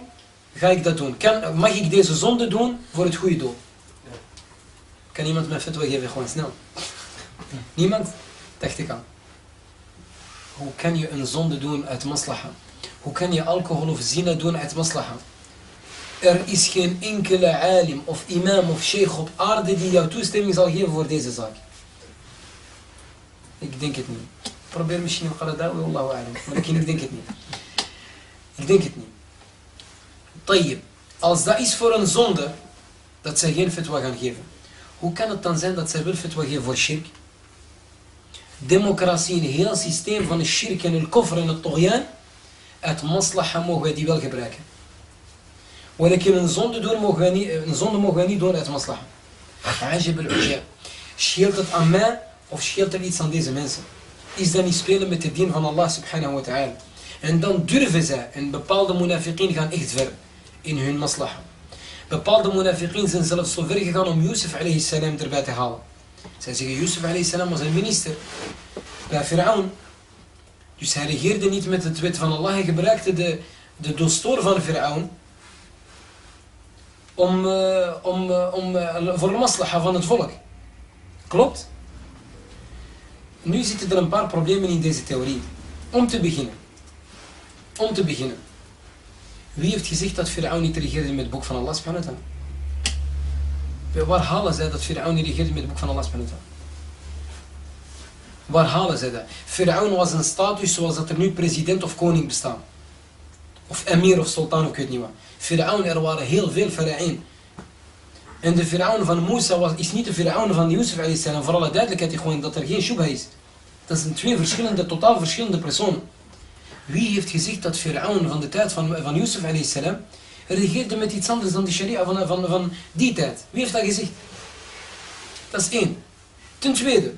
Speaker 2: ga ik dat doen. Kan, mag ik deze zonde doen voor het goede doel? Kan iemand mij fatwa geven? Gewoon snel. Niemand? Dacht ik aan. Hoe kan je een zonde doen uit maslaha? Hoe kan je alcohol of zina doen uit maslaha? Er is geen enkele alim of imam of sheikh op aarde die jou toestemming zal geven voor deze zaak. Ik denk het niet. Probeer misschien een qaradawi, wallahu alam. Maar ik denk het niet. Ik denk het niet. Tayyib. Als dat is voor een zonde, dat zij geen fatwa gaan geven. Hoe kan het dan zijn dat zij wel fatwa geven voor shirk? Democratie, een heel systeem van shirk en het koffer en het togyaan, uit maslaha mogen wij die wel gebruiken. Wanneer een zonde doen, mogen wij niet, een zonde mogen wij niet doen uit maslaha. Ajib al Scheelt het aan mij of scheelt er iets aan deze mensen? Is dat niet spelen met de dien van Allah subhanahu wa ta'ala? En dan durven zij, en bepaalde munafiqin gaan echt ver in hun maslaha. Bepaalde munafiqin zijn zelfs zo ver gegaan om Yusuf salam erbij te halen. Zij zeggen, Yusuf salam was een minister bij Firaun. Dus hij regeerde niet met het wet van Allah. Hij gebruikte de, de dostoor van Firaun om, uh, om, uh, om, uh, voor de van het volk. Klopt? Nu zitten er een paar problemen in deze theorie. Om te beginnen. Om te beginnen. Wie heeft gezegd dat Fir'aun niet regeerde met het boek van Allah? Waar halen zij dat Fir'aun niet regeerde met het boek van Allah? Waar halen zij dat? Fir'aun was een status zoals dat er nu president of koning bestaan. Of emir of sultan ik weet niet wat. Fir'aun, er waren heel veel Fir'aun. En de Fir'aun van Musa was, is niet de Fir'aun van Yusuf a.s. Voor alle duidelijkheid gewoon dat er geen shubha is. Dat zijn twee verschillende, totaal verschillende personen. Wie heeft gezegd dat Fir'aun van de tijd van, van Yusuf a.s. regeerde met iets anders dan de sharia van, van, van die tijd? Wie heeft dat gezegd? Dat is één. Ten tweede,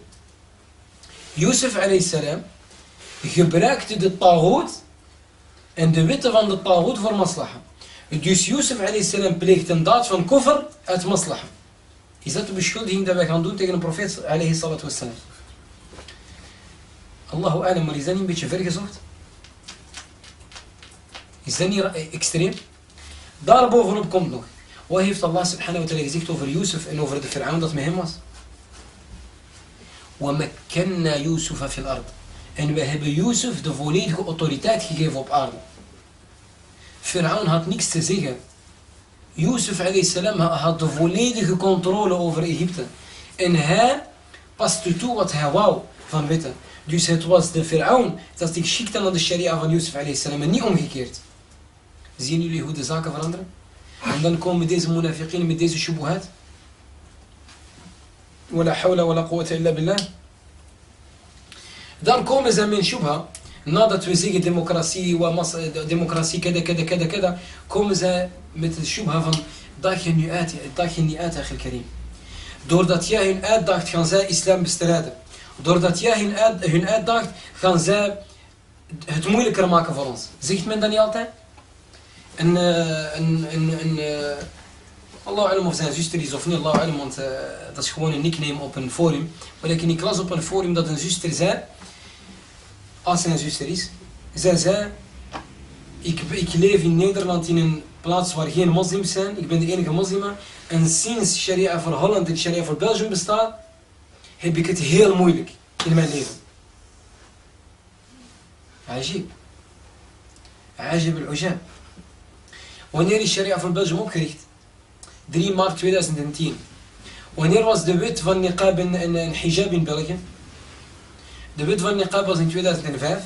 Speaker 2: Yusuf a.s. gebruikte de tagoot en de wetten van de tagoot voor maslaha. Dus Yusuf a.s. pleegt een daad van koffer uit maslaha. Is dat de beschuldiging dat wij gaan doen tegen een profeet alayhi salatu wassalam? Allahu alam, maar is dat niet een beetje vergezocht? Is dat niet extreem? Daarbovenop komt nog. Wat heeft Allah subhanahu wa ta'ala gezegd over Yusuf en over de Fir'aun dat met hem was? وَمَكَّنَّا يُوسُفَ فِي الْأَرْضِ En we hebben Yusuf de volledige autoriteit gegeven op aarde. Fir'aun had niks te zeggen. Yusuf salam had de volledige controle over Egypte. En hij paste toe wat hij wou van wetten. Dus het was de Fir'aun dat zich schikte aan de sharia van Yusuf salam en niet omgekeerd. Zien jullie hoe de zaken veranderen? En dan komen deze munafiqin met deze shubuhat. Wala hawla wala quwwata illa billah. Dan komen ze met shubha. Nadat we zeggen democratie, democratie, kada, kada, kada, kada. Komen ze met de shubha van, daag je nu uit, daag je niet uit, eigenlijk Karim. Doordat jij hun uitdaagt, gaan zij islam bestrijden. Doordat jij hun, uit, hun uitdaagt, gaan zij het moeilijker Allah alam of zijn zuster is of niet, Allah alam, want uh, dat is gewoon een nickname op een forum. Maar ik in die klas op een forum dat een zuster zei, als zijn zuster is, zij zei, ik, ik leef in Nederland in een plaats waar geen moslims zijn, ik ben de enige moslima, en sinds sharia voor Holland en sharia voor Belgium bestaat, heb ik het heel moeilijk in mijn leven. Ajib. Ajib al-ujab. Wanneer is sharia voor Belgium opgericht? 3 maart 2010. Wanneer was de wet van niqab en, en, en hijab in België? De wet van niqab was in 2005.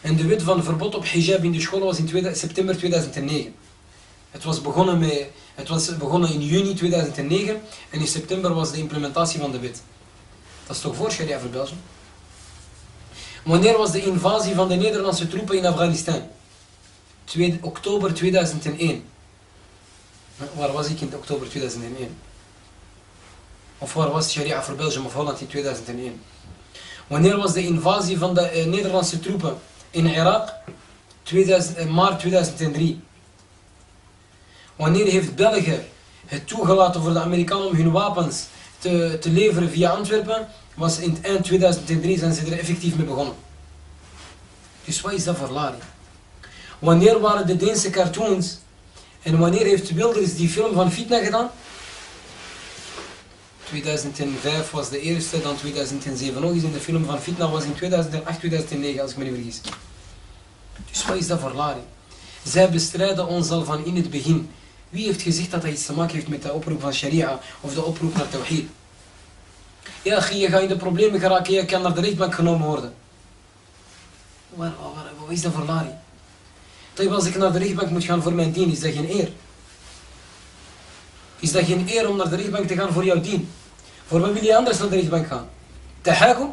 Speaker 2: En de wet van verbod op hijab in de school was in september 2009. Het was, begonnen met, het was begonnen in juni 2009 en in september was de implementatie van de wet. Dat is toch voor Sharia voor België? Wanneer was de invasie van de Nederlandse troepen in Afghanistan? 2, oktober 2001. Waar was ik in oktober 2001? Of waar was Sharia voor Belgium of Holland in 2001? Wanneer was de invasie van de eh, Nederlandse troepen in Irak? 2000, eh, maart 2003. Wanneer heeft België het toegelaten voor de Amerikanen om hun wapens te, te leveren via Antwerpen? Was in het eind 2003 zijn ze er effectief mee begonnen. Dus wat is dat voor lading? Wanneer waren de Deense cartoons en wanneer heeft Wilders die film van Fitna gedaan? 2005 was de eerste, dan 2007 nog eens. En de film van Fitna was in 2008, 2009, als ik me niet vergis. Dus wat is dat voor lading? Zij bestrijden ons al van in het begin. Wie heeft gezegd dat dat iets te maken heeft met de oproep van sharia of de oproep naar tawhid? Ja, je gaat in de problemen geraken, je kan naar de rechtbank genomen worden. Wat, wat, is dat voor lading? Als ik naar de rechtbank moet gaan voor mijn dien, is dat geen eer? Is dat geen eer om naar de rechtbank te gaan voor jouw dien? Voor wat wil je anders naar de rechtbank gaan? Tahakum?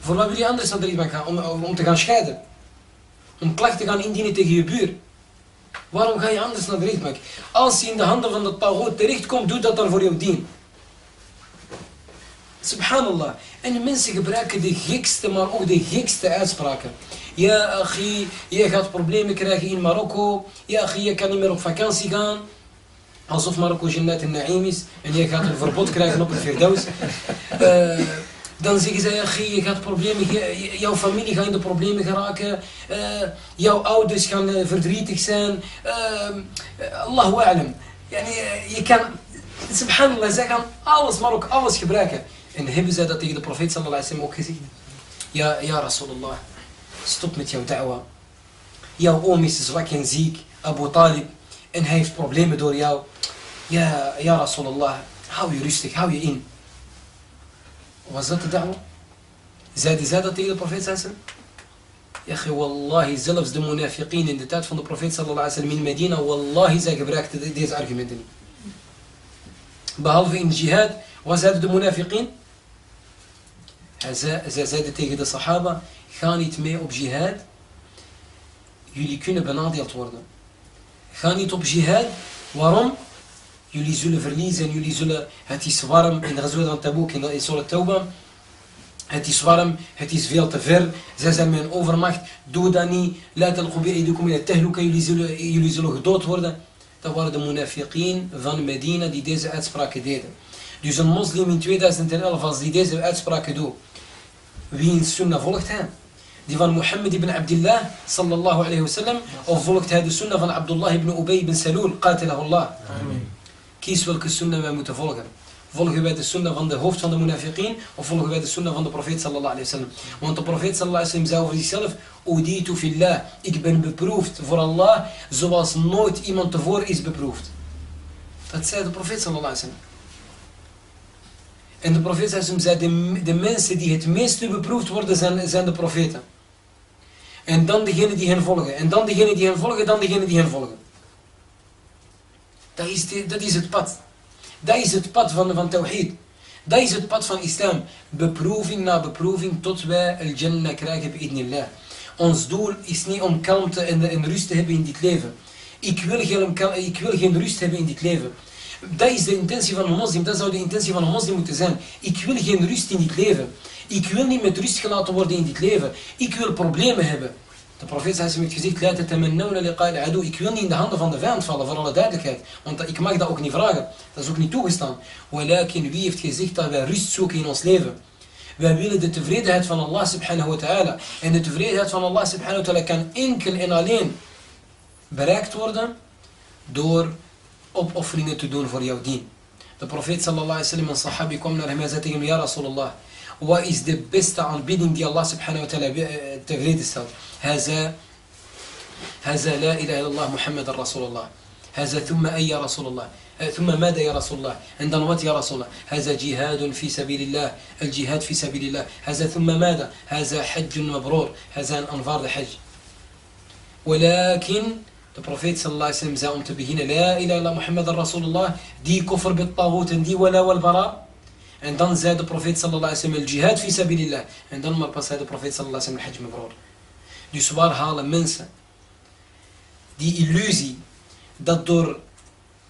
Speaker 2: Voor wat wil je anders naar de rechtbank gaan? Om, om, te gaan scheiden? Om klacht te gaan indienen tegen je buur? Waarom ga je anders naar de rechtbank? Als je in de handen van de terecht terechtkomt, doe dat dan voor jouw dien. Subhanallah. En de mensen gebruiken de gekste, maar ook de gekste uitspraken. Ja, achi, je gaat problemen krijgen in Marokko. Ja, achi, je kan niet meer op vakantie gaan. Alsof Marokko Jannat en Naim is. En je gaat een verbod krijgen op het Firdaus. Uh, dan zeggen ze, achi, je gaat problemen, jouw familie gaat in de problemen geraken. Uh, jouw ouders gaan uh, verdrietig zijn. Allahu a'lam. Yani, je kan, subhanallah, zij gaan alles, maar ook alles gebruiken. En hebben zij dat tegen de profeet sallallahu alaihi wasallam ook gezegd? Ja, ja, Rasulullah. Stop met jouw da'wa. Jouw oom is zwak en ziek, Abu Talib. En hij heeft problemen door jou. Ja, ja Rasulullah. Hou je rustig, hou je in. Was dat de da'wa? Zeiden zij dat tegen de profeet sallallahu Ja, wallahi, zelfs de munafiqin in de tijd van de profeet sallallahu alaihi wasallam in Medina, wallahi, zij gebruikten deze argumenten niet. Behalve in jihad, wat zeiden de munafiqin? Zij zeiden tegen de sahaba, ga niet mee op jihad. Jullie kunnen benadeeld worden. Ga niet op jihad. Waarom? Jullie zullen verliezen, jullie zullen, het is warm in de Ghazwa van Tabuk, in de Surah Tawbah. Het is warm, het is veel te ver. Zij zijn met een overmacht. Doe dat niet. Laat al in. Jullie zullen, jullie zullen gedood worden. Dat waren de munafiqeen van Medina die deze uitspraken deden. Dus een moslim in 2011, als die deze uitspraken doet, wie in sunnah volgt hij? Die van Mohammed ibn Abdullah, sallallahu alayhi wa sallam, of volgt hij de sunnah van Abdullah ibn Ubay ibn Salul, qatilahullah. Kies welke sunnah wij moeten volgen. Volgen wij de sunnah van de hoofd van de munafiqeen of volgen wij de sunnah van de profeet sallallahu alayhi wasallam? Want de profeet sallallahu alayhi wasallam zei over zichzelf, Uditu fillah, ik ben beproefd voor Allah zoals nooit iemand tevoren is beproefd. Dat zei de profeet sallallahu alayhi wasallam. En de profeet zei, de, de mensen die het meeste beproefd worden zijn, zijn de profeten. En dan degenen die hen volgen. En dan degenen die hen volgen, dan degenen die hen volgen. Dat is, de, dat is het pad. Dat is het pad van, van Tawhid. Dat is het pad van islam. Beproeving na beproeving tot wij al-Jannah krijgen bi'idnillah. Ons doel is niet om kalmte en, en rust te hebben in dit leven. Ik wil, geen, ik wil geen rust hebben in dit leven. Dat is de intentie van een moslim. Dat zou de intentie van een moslim moeten zijn. Ik wil geen rust in dit leven. Ik wil niet met rust gelaten worden in dit leven. Ik wil problemen hebben. De profeet heeft gezegd, laat het. Ik wil niet in de handen van de vijand vallen, voor alle duidelijkheid. Want ik mag dat ook niet vragen. Dat is ook niet toegestaan. Walakin, wie heeft gezegd dat wij rust zoeken in ons leven? Wij willen de tevredenheid van Allah subhanahu wa ta'ala. En de tevredenheid van Allah subhanahu wa ta'ala kan enkel en alleen bereikt worden door opofferingen te doen voor jouw dien. De profeet sallallahu alaihi wasallam, een sahabi kwam naar hem en zei tegen hem, ja Rasulallah, what is the best on bidding Allah subhanahu wa ta'ala uh, the greatest of هذا هذا لا إله إلا الله محمد رسول الله. هذا ثم أي رسول الله؟ أه، ثم ماذا يا رسول الله؟ عند الوت يا رسول الله. هذا جهاد في سبيل الله. الجهاد في سبيل الله. هذا ثم ماذا؟ هذا حج مبرور. هذا أنفار الحج ولكن The Prophet صلى الله عليه وسلم زاومت به بهنا لا إله إلا محمد رسول الله. دي كفر بالطاغوت دي ولا والبراء. En dan zei de profeet sallallahu alaihi wasallam al jihad fi sabilillah en dan maar pas zei de profeet sallallahu alaihi wasallam hajj mabrur dus waar halen mensen die illusie dat door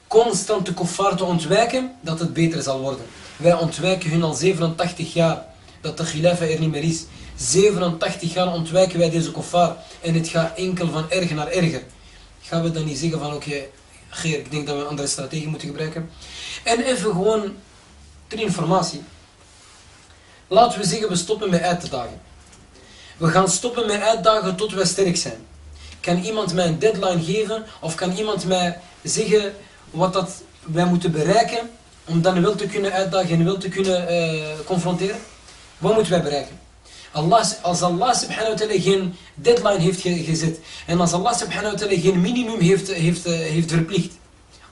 Speaker 2: constant de kuffar te ontwijken, dat het beter zal worden. Wij ontwijken hun al 87 jaar dat de khilafa er niet meer is. 87 jaar ontwijken wij deze kuffar en het gaat enkel van erger naar erger. Gaan we dan niet zeggen van oké, Geer, ik denk dat we een andere strategie moeten gebruiken. En even gewoon ter informatie. Laten we zeggen, we stoppen met uit te dagen. We gaan stoppen met uitdagen tot wij sterk zijn. Kan iemand mij een deadline geven of kan iemand mij zeggen wat dat wij moeten bereiken om dan wil te kunnen uitdagen en wil te kunnen uh, confronteren? Wat moeten wij bereiken? Allah, als Allah subhanahu wa ta'ala geen deadline heeft gezet en als Allah subhanahu wa ta'ala geen minimum heeft, heeft, uh, heeft verplicht.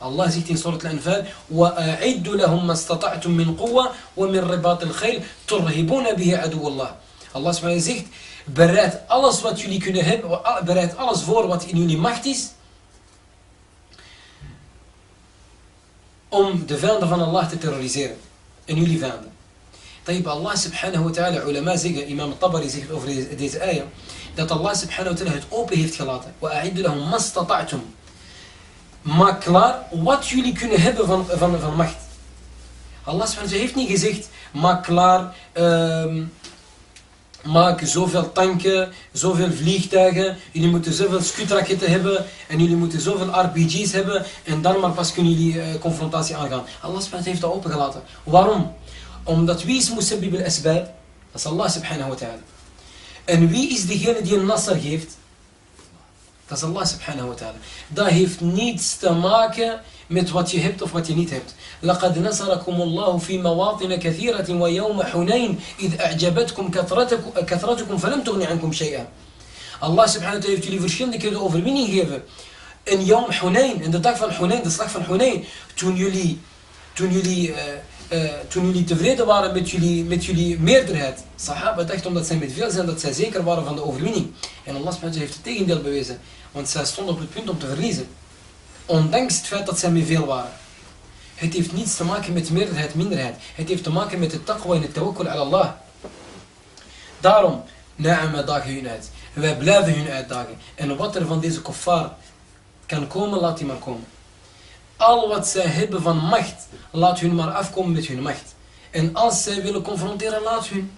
Speaker 2: Allah zegt in Surat Al-Anfal وَأَعِدُّ لَهُمْ مَا اسْتَطَعْتُم مِّن قُوَّةٍ وَمِن رِبَاطِ الْخَيْلِ تُرْهِبُونَ بِهِ عَدُوَّ اللَّهِ Allah subhanahu zegt bereid alles wat jullie kunnen hebben, bereid alles voor wat in jullie macht is om de vijanden van Allah te terroriseren. En jullie vijanden. طيب Allah subhanahu wa ta'ala, ulama zeggen, imam Tabari zegt over deze, ayah, dat Allah subhanahu wa ta'ala het open heeft gelaten. وَأَعِدُّ لَهُمْ مَسْتَطَعْتُمْ Maak klaar wat jullie kunnen hebben van, van, van macht. Allah ta'ala heeft niet gezegd, maak klaar... Um, maak zoveel tanken, zoveel vliegtuigen, jullie moeten zoveel skutraketten hebben en jullie moeten zoveel RPG's hebben en dan maar pas kunnen jullie uh, confrontatie aangaan. Allah heeft dat opengelaten. Waarom? Omdat wie is Musabbib al-Asbab? Dat is Allah subhanahu wa ta'ala. En wie is degene die een nasser geeft? Is Allah subhanahu wa ta'ala. Dat heeft niets te maken met wat je hebt of wat je niet hebt. لقد نصركم الله في مواطن كثيرة ويوم حنين إذ أعجبتكم كثرتكم فلم تغن عنكم شيئا. Allah subhanahu wa ta'ala heeft jullie verschillende keren overwinning gegeven. In Yom Hunayn, in de dag van Hunayn, de slag van Hunayn, toen jullie, toen jullie, uh, uh, toen jullie tevreden waren met jullie, met jullie meerderheid. Sahaba dachten omdat zij met veel zijn dat zij zeker waren van de overwinning. En Allah heeft het tegendeel bewezen. Want zij stonden op het punt om te verliezen. Ondanks het feit dat zij met veel waren. Het heeft niets te maken met meerderheid, minderheid. Het heeft te maken met de taqwa en het tawakkul ala Allah. Daarom, naam, dagen hun uit. Wij blijven hun uitdagen. En wat er van deze kuffar kan komen, laat die maar komen. Al wat zij hebben van macht, laat hun maar afkomen met hun macht. En als zij willen confronteren, laat hun.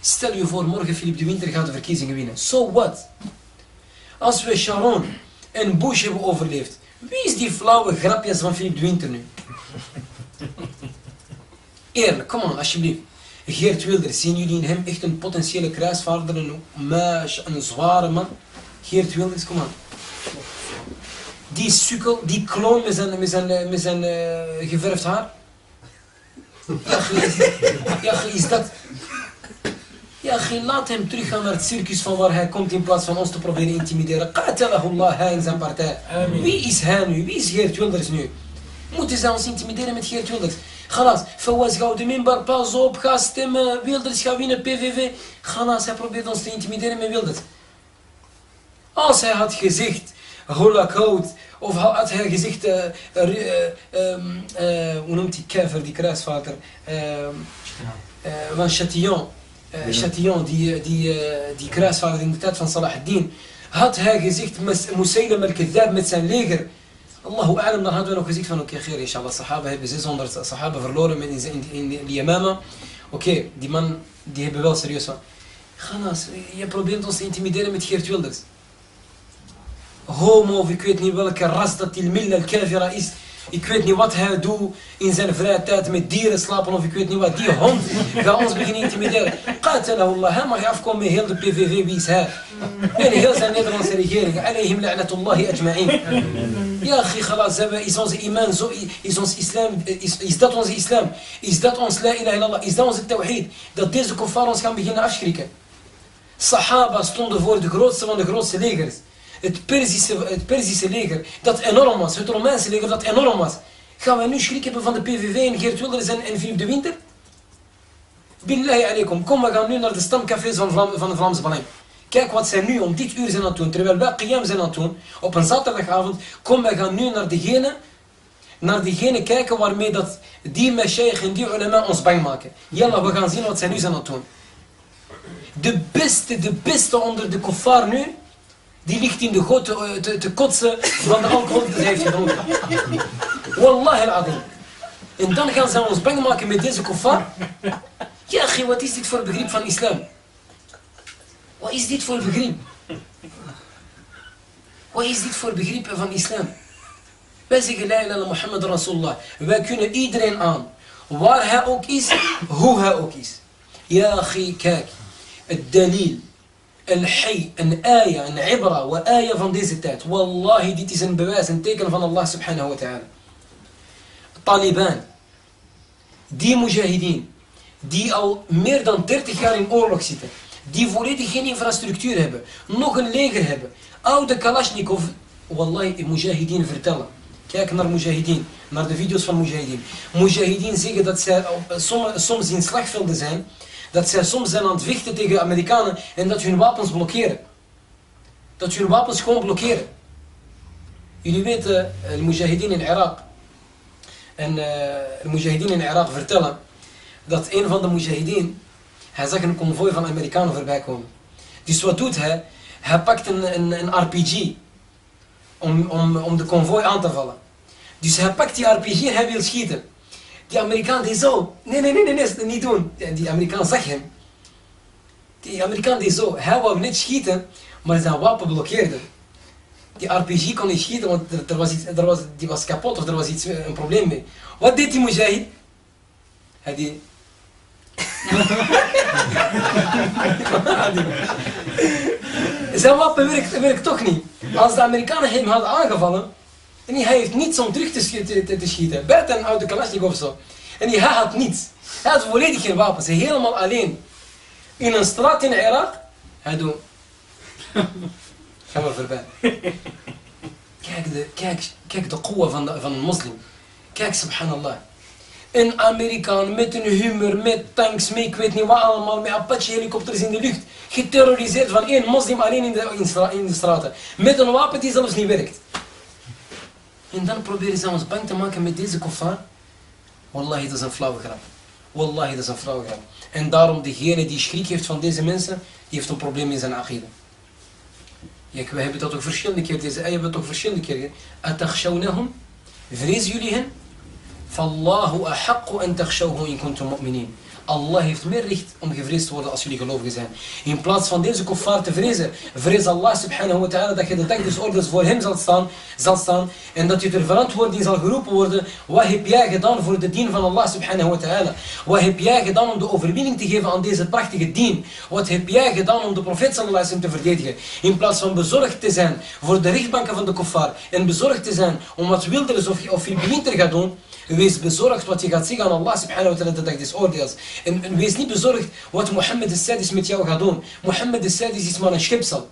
Speaker 2: Stel je voor, morgen Philip de Winter gaat de verkiezingen winnen. So what? Als we Sharon en Bush hebben overleefd, wie is die flauwe grapjes van Philip de Winter nu? Eerlijk, kom on, alsjeblieft. Geert Wilders, zien jullie in hem echt een potentiële kruisvaarder, een, een zware man? Geert Wilders, kom aan. Die sukkel, die kloon met zijn, met zijn, eh, met zijn eh, geverfd haar. Ja, is, is dat... Ja, ge- laat hem teruggaan naar het circus van waar hij komt in plaats van ons te proberen intimideren. Qatalahullah, hij en zijn partij. Wie is hij nu? Wie is Geert Wilders nu? Moeten zij ons intimideren met Geert Wilders? Galas, Fawaz Gouden Minbar, pas op, ga stemmen, Wilders gaat winnen, PVV. Galas, hij probeert ons te intimideren met Wilders. Als hij had gezegd, holocaust, of had hij gezegd, ehm, eh, hoe noemt die kever, die kruisvader, ehm, eh, van Chatillon, eh, Chatillon, die, die, die kruisvader in de tijd van Salah ad-Din, had hij gezegd, Mus- Musaylim al-Kadhab met zijn leger, Allahu a'lam, dan hadden we nog gezegd van, oké, okay, inshallah, sahaba hebben 600 sahaba verloren in, in, in, in die Yamama. Oké, die man, die hebben wel serieus van. Ganas, je probeert ons te intimideren met Geert Wilders. Homo, of ik weet niet welke ras dat die Milla al-Kafira is. Ik weet niet wat hij doet in zijn vrije tijd met dieren slapen of ik weet niet wat. Die hond gaat ons beginnen intimideren. Qatalahullah, hij mag afkomen met heel de PVV, wie is hij? En heel zijn Nederlandse regering. Alayhim la'natullahi ajma'in. Ja, khalas, is onze iman zo, is ons islam, is, is dat onze islam? Is dat ons la ilaha illallah? Is dat onze tawhid? Dat deze kuffar ons gaan beginnen afschrikken. Sahaba stonden voor de grootste van de grootste legers. Het Perzische, het leger, dat enorm was. Het Romeinse leger, dat enorm was. Gaan wij nu schrik hebben van de PVV en Geert Wilders en, en Philip de Winter? Billahi alaikum. Kom, we gaan nu naar de stamcafés van, van de Vlaamse Belang. Kijk wat zij nu om dit uur zijn aan het doen. Terwijl wij qiyam zijn aan het doen. Op een zaterdagavond. Kom, wij gaan nu naar degene, naar degene kijken waarmee dat die meshaykh en die ulama ons bang maken. Jalla, we gaan zien wat zij nu zijn aan het doen. De beste, de beste onder de kuffar nu, die ligt in de goot te, te, kotsen van de alcohol die hij heeft gedronken. Wallahi al-azim. En dan gaan ze ons bang maken met deze kuffar. Ja, wat is dit voor begrip van islam? Wat is dit voor begrip? Wat is dit voor begrip van islam? Wij zeggen la Muhammad Rasulullah. Wij kunnen iedereen aan. Waar hij ook is, hoe hij ook is. Ja, gee, kijk. Het dalil. Al-hay, een ayah, een ibra, wa ayah van deze tijd. Wallahi, dit is een bewijs, een teken van Allah subhanahu wa ta'ala. Taliban. Die mujahideen, die al meer dan 30 jaar in oorlog zitten, die volledig geen infrastructuur hebben, nog een leger hebben, oude Kalashnikov, wallahi, mujahideen vertellen. Kijk naar mujahideen, naar de video's van mujahideen. Mujahideen zeggen dat soms, soms in slagvelden zijn, dat zij soms zijn aan het vechten tegen Amerikanen en dat hun wapens blokkeren. Dat hun wapens gewoon blokkeren. Jullie weten, eh, de mujahideen in Irak, en de mujahideen in Irak vertellen dat een van de mujahideen, hij zag een konvooi van Amerikanen voorbij komen. Dus wat doet hij? Hij pakt een, een, een RPG om, om, om de konvooi aan te vallen. Dus hij pakt die RPG en hij wil schieten. Die Amerikaan die zo, nee, nee, nee, nee, nee, niet doen. En die Amerikaan zag hem. Die Amerikaan die zo, hij wou net schieten, maar zijn wapen blokkeerde. Die RPG kon niet schieten, want er, er was iets, er was, die was kapot of er was iets, een probleem mee. Wat deed die mujahid? Hij die... Zijn wapen werkt, werkt toch niet. Als de Amerikanen hem hadden aangevallen, en hij heeft niets om terug te, schi- te, te, te schieten. Buiten een oude of zo. En hij had niets. Hij had volledig geen wapens. Helemaal alleen. In een straat in Irak. Hij doet... Ga maar voorbij. Kijk de, kijk, kijk de koewa van, de, van een moslim. Kijk, subhanallah. Een Amerikaan met een hummer, met tanks, met ik weet niet wat allemaal, met Apache-helikopters in de lucht. Geterroriseerd van één moslim alleen in de, in de straten. Met een wapen die zelfs niet werkt. En dan proberen ze ons bang te maken met deze kofar. Wallahi, dat is een flauwe grap. Wallahi, dat is een vrouwengrap. En daarom, degene die schrik heeft van deze mensen, die heeft een probleem in zijn aqida. Ja, we hebben dat ook verschillende keer, deze ayah hebben we toch verschillende keer. Atakhshawnahum, vrezen jullie hen? Fallahu ahaqqu an takhshawhu in kuntum mu'minin. Allah heeft meer recht om gevreesd te worden als jullie gelovigen zijn. In plaats van deze kuffar te vrezen, vrees Allah subhanahu wa ta'ala dat je de dag des oordeels voor hem zal staan, zal staan en dat je ter verantwoording zal geroepen worden. Wat heb jij gedaan voor de dien van Allah subhanahu wa ta'ala? Wat heb jij gedaan om de overwinning te geven aan deze prachtige dien? Wat heb jij gedaan om de profeet sallallahu alaihi te verdedigen? In plaats van bezorgd te zijn voor de rechtbanken van de kuffar en bezorgd te zijn om wat wilders of, of je gaat doen, Wees bezorgd wat je gaat zeggen aan Allah subhanahu wa ta'ala de dag. En, wees niet bezorgd wat Mohammed de Sadis met jou gaat doen. Mohammed de Sadis is maar een schepsel.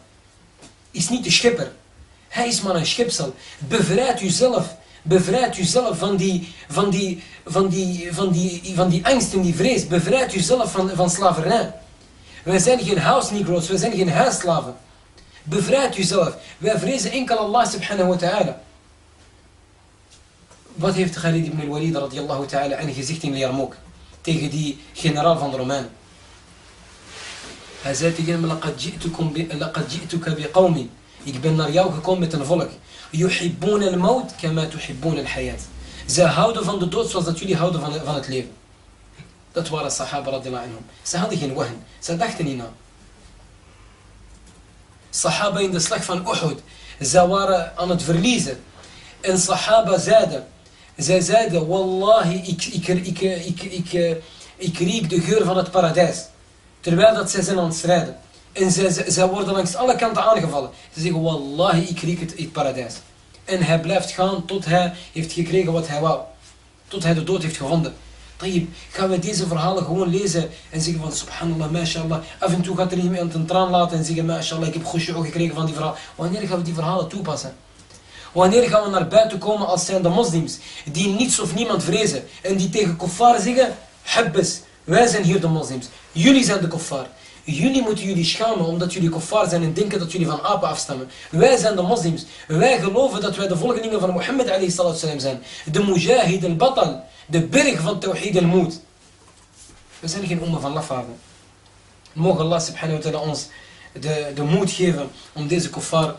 Speaker 2: Is niet de schepper. Hij is maar een schepsel. Bevrijd jezelf. Bevrijd jezelf van die, van die, van die, van die, van die angst en die vrees. Bevrijd jezelf van, van slavernij. Wij zijn geen house negroes, wij zijn geen huisslaven. Bevrijd jezelf. Wij vrezen enkel Allah subhanahu wa ta'ala. Wat heeft Khalid ibn al-Walid radiyallahu ta'ala en gezegd in Yarmouk tegen die generaal van de Romeinen? Hij zei tegen hem, لَقَدْ جِئْتُكَ بِقَوْمٍ Ik ben naar jou gekomen met een volk. يُحِبُّونَ الْمَوْتِ كَمَا تُحِبُّونَ الْحَيَاةِ Zij houden van de dood zoals dat jullie houden van, van het leven. Dat waren sahaba radiyallahu anhum. Ze hadden geen wahn. Ze dachten niet na. Sahaba in de slag van Uhud. Ze waren aan het verliezen. En sahaba zeiden, zij zeiden, wallahi, ik, ik, ik, ik, ik, ik, riek de geur van het paradijs. Terwijl dat zij zijn aan het strijden. En zij, zij worden langs alle kanten aangevallen. Ze zeggen, wallahi, ik riek het, het paradijs. En hij blijft gaan tot hij heeft gekregen wat hij wou. Tot hij de dood heeft gevonden. Tayyip, gaan we deze verhalen gewoon lezen en zeggen van subhanallah, mashallah. Af en toe gaat er iemand een traan laten en zeggen mashallah, ik heb khushu' gekregen van die verhalen. Wanneer gaan we die verhalen toepassen? Wanneer gaan we naar buiten komen als zijn de moslims die niets of niemand vrezen en die tegen kuffar zeggen, habbes, wij zijn hier de moslims, jullie zijn de kuffar. Jullie moeten jullie schamen omdat jullie kuffar zijn en denken dat jullie van apen afstammen. Wij zijn de moslims. Wij geloven dat wij de volgelingen van Mohammed zijn. De mujahid al-batal. De berg van tawhid al-moed. We zijn geen umma van lafaarden. Mogen Allah subhanahu wa ta'ala ons de, de moed geven om deze kuffar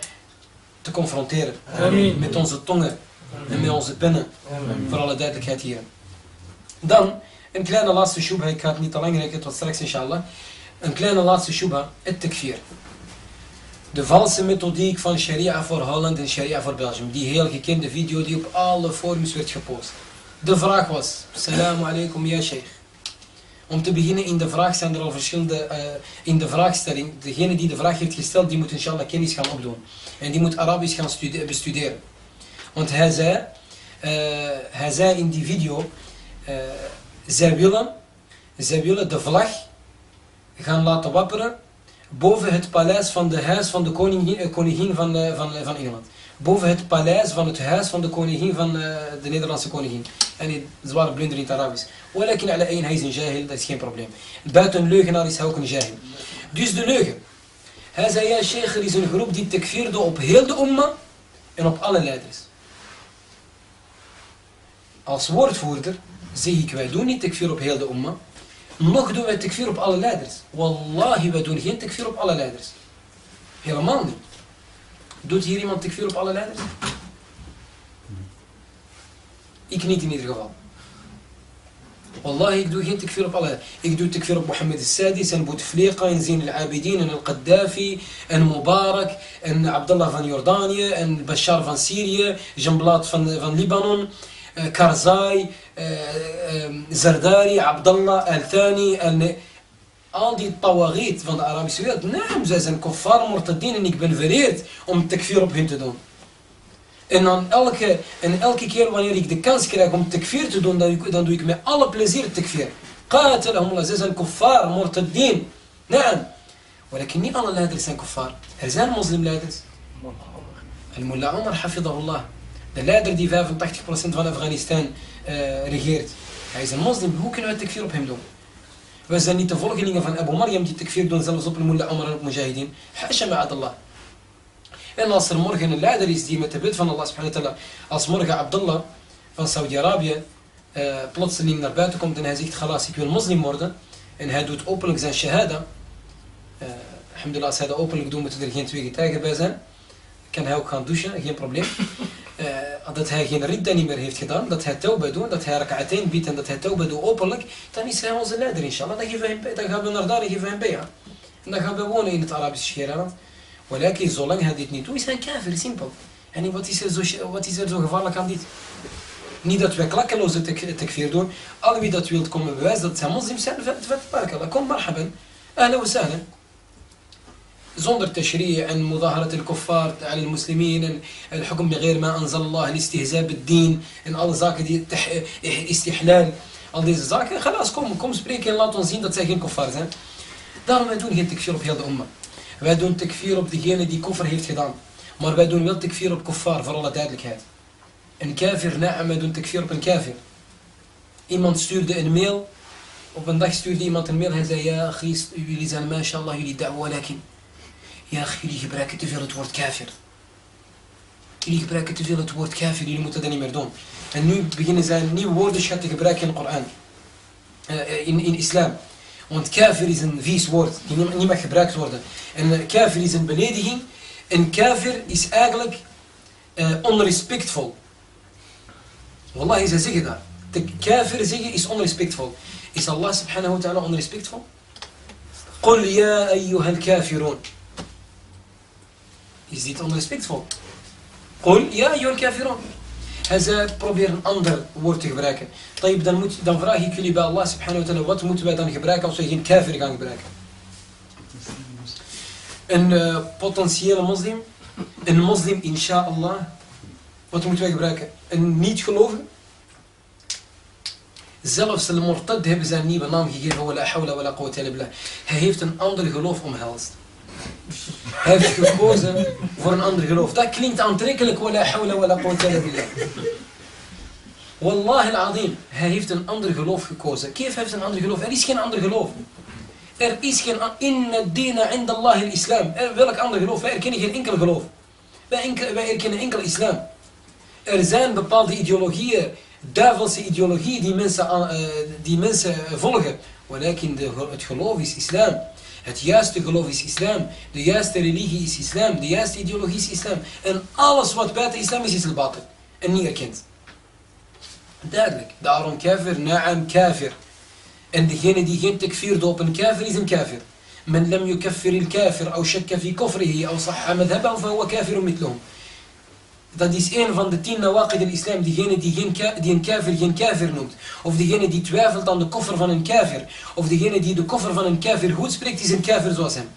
Speaker 2: te confronteren. Amen. Met onze tongen en met onze pennen. Voor alle duidelijkheid hier. Dan, een kleine laatste shubha. Ik ga het niet te lang rekenen tot straks inshallah. Een kleine laatste shubha. Het takfir. De valse methodiek van Sharia voor Holland en Sharia voor Belgium. Die heel gekende video die op alle forums werd gepost. De vraag was, Salamu alaikum ya sheikh. Om te beginnen in de vraag zijn er al verschillende, uh, in de vraagstelling, degene die de vraag heeft gesteld, die moet inshallah kennis gaan opdoen. En die moet Arabisch gaan bestuderen. Want hij zei, uh, hij zei in die video, uh, zij, willen, willen de vlag gaan laten wapperen boven het paleis van de huis van de koningin, koningin van, van, van Engeland boven het paleis van het huis van de koningin van uh, de Nederlandse koningin. En een zware blunder in het Arabisch. Walakin ala één, hij is een jahil, dat is geen probleem. Buiten een leugenaar is hij ook een jahil. Dus de leugen. Hij zei, ja sheikh, is een groep die tekfirde op heel de umma en op alle leiders. Als woordvoerder zeg ik, wij doen niet tekfir op heel de umma. Nog doen wij tekfir op alle leiders. Wallahi, wij doen geen tekfir op alle leiders. Helemaal niet. Doet hier iemand tekfir op alle leiders? Ik niet in ieder geval. Wallahi, ik doe geen tekfir op alle. Ik doe tekfir op Mohammed al-Sadis en Bouteflika en Zin al-Abidin en al-Qaddafi en Mubarak en Abdullah van Jordanië en Bashar van Syrië, Jamblat van, van Libanon, uh, Karzai, uh, uh, Zardari, Abdullah, Al-Thani, al al die tawagit van de Arabische wereld, nee, zij zijn kuffar mortadin en ik ben vereerd om tekfir op hen te doen. En, dan elke, en elke keer wanneer ik de kans krijg om tekfir te doen, dan, dan doe ik met alle plezier tekfir. Qatalahumullah, zij zijn kuffar, mortadin. Nee, maar niet alle leiders zijn kuffar. Er zijn moslimleiders. Al-Mullah Omar, hafidahullah. De leider die 85% van Afghanistan uh, regeert. Hij is een moslim, hoe kunnen we tekfir op hem doen? Wij zijn niet de volgelingen van Abu Maryam die tekfir doen, zelfs op de mullah Omar en op mujahideen. Hasha ma'ad En als er morgen een leider is die met de wet van Allah subhanahu wa ta'ala, als morgen Abdullah van Saudi-Arabië uh, plotseling naar buiten komt en hij zegt, galas, ik wil moslim worden. En hij doet openlijk zijn shahada. Uh, alhamdulillah, als hij dat openlijk doet, moeten er geen twee getuigen bij zijn. Kan hij ook gaan douchen, geen probleem. Uh, dat hij geen ridda niet meer heeft gedaan, dat hij tauba doet, dat hij rak'ateen biedt en dat hij tauba doet openlijk, dan is hij onze leider inshallah. Dan, geven we dan gaan we naar daar en geven we hem bij. En dan gaan we wonen in het Arabische Schiereiland. Zolang hij dit niet doet, is hij kafir, simpel. En wat is, er zo, wat is er zo gevaarlijk aan dit? Niet dat wij klakkeloze tekfir doen. Alle wie dat wilt komen bewijzen dat zij moslims zijn, vet Kom marhaban. Ahla sahlan. zonder tashri' en mudaharat al-kuffar aan de muslimin en al-hukm بغير ما أنزل الله الاستهزاء بالدين en alle zaken die istihlal al deze zaken خلاص kom kom spreken en laat ons zien dat zij geen kuffar zijn daarom wij doen geen tekfir op heel de umma wij doen tekfir op degene die koffer heeft gedaan maar wij doen wel tekfir op kuffar voor alle duidelijkheid een kafir na'am wij doen tekfir op een kafir iemand stuurde een mail op een dag stuurde iemand een mail hij zei ja Christ jullie zijn mashallah jullie da'wa lakin Ja, jullie gebruiken te veel het woord kafir. Jullie gebruiken te veel het woord kafir, jullie moeten dat niet meer doen. En nu beginnen zij een nieuw woordenschat te gebruiken in de Koran. Uh, in, in islam. Want kafir is een vies woord, die niet, niet mag gebruikt worden. En uh, kafir is een belediging. En kafir is eigenlijk uh, onrespectvol. Wallahi, ze zeggen dat. De kafir zeggen is onrespectvol. Is Allah subhanahu wa ta'ala onrespectvol? قل يا أيها الكافرون is dit onrespectvol? Ja, joh kafirun. En ze proberen een ander woord te gebruiken. Dan, moet, dan vraag ik jullie bij Allah subhanahu wa ta'ala, wat moeten wij dan gebruiken als we geen kafir gaan gebruiken? Een uh, potentiële moslim, een moslim inshallah, wat moeten wij gebruiken? Een niet-gelovige? Zelfs al-Murtad hebben zijn nieuwe naam gegeven, Hij heeft een ander geloof omhelst. Heeft gekozen voor een ander geloof. Dat klinkt aantrekkelijk. Wala wala billah. Wallahi al-azim. Hij heeft een ander geloof gekozen. Keef heeft een ander geloof. Er is geen ander geloof. Er is geen... Inna dina inda Allah islam. Welk ander geloof? Wij erkennen geen enkel geloof. Wij, wij erkennen enkel islam. Er zijn bepaalde ideologieën, duivelse ideologieën die mensen, uh, die mensen volgen. Walakin het geloof is islam. Het juiste geloof is islam. De juiste religie is islam. De juiste ideologie is islam. En alles wat buiten islam is, is al En niet erkend. Duidelijk. Daarom kafir, na'am kafir. En degene die geen takfir doet op een kafir, is een kafir. Men lam yukaffir il-kafir, of shakka fi kofrihi, of sahha madhaba, huwa kafir mitlum. Dat is een van de tien nawaqid al-islam. Diegene die, geen die een kever geen kever noemt. Of diegene die twijfelt aan de koffer van een kever. Of diegene die de koffer van een kever goed spreekt, is een kever zoals hem.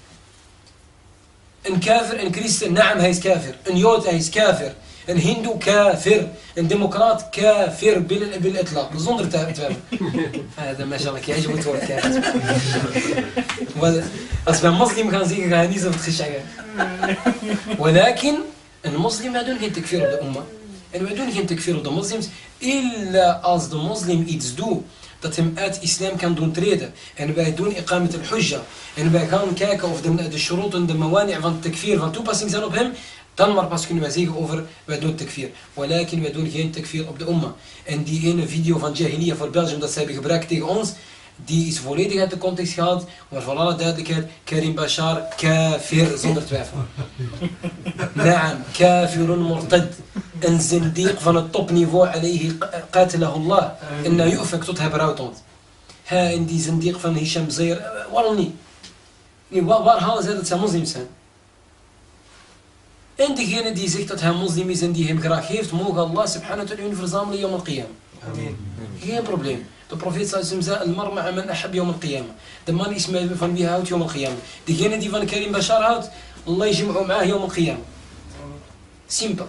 Speaker 2: Een kever, een christen, naam, hij is kever. Een jood, hij is kever. Een hindoe, kever. Een democraat, kaver Bil etla. Zonder twijfel. Eh, dan mashallah, jij moet worden kever. Als we een moslim gaan zeggen, ga je niet zo het geschagen. Walakin een moslim, wij doen geen tekfir op de umma. En wij doen geen tekfir op de moslims, illa als de moslim iets doet dat hem uit islam kan doen treden. En wij doen iqamet al-hujja. En wij gaan kijken of de, de shurut de mawani' van tekfir van toepassing zijn op hem. Dan maar pas kunnen wij zeggen over, wij doen tekfir. Walakin, wij doen geen tekfir op de umma. En die ene video van Jahiliya voor Belgium dat zij hebben gebruikt tegen ons, die is volledig uit de context gehaald, maar voor alle duidelijkheid, Karim Bashar, kafir, zonder twijfel. Naam, kafirun murtad. Een zindiq van het topniveau, alayhi qatilahullah. En na yu'fak tot hij berouwt ons. Hij en die zindiq van Hisham Zair, waarom niet? Waar, waar halen zij dat zij moslims zijn? En degene die zegt dat hij moslim is en die hem graag heeft, mogen Allah subhanahu wa ta'ala verzamelen yom al-qiyam. Geen probleem. De profeet sallallahu zei, al-marma man ahab yom al-qiyamah. De man is van wie houdt yom al-qiyamah. Degene die van Karim Bashar houdt, Allah yajma'u ma'ah yom al-qiyamah. Simpel.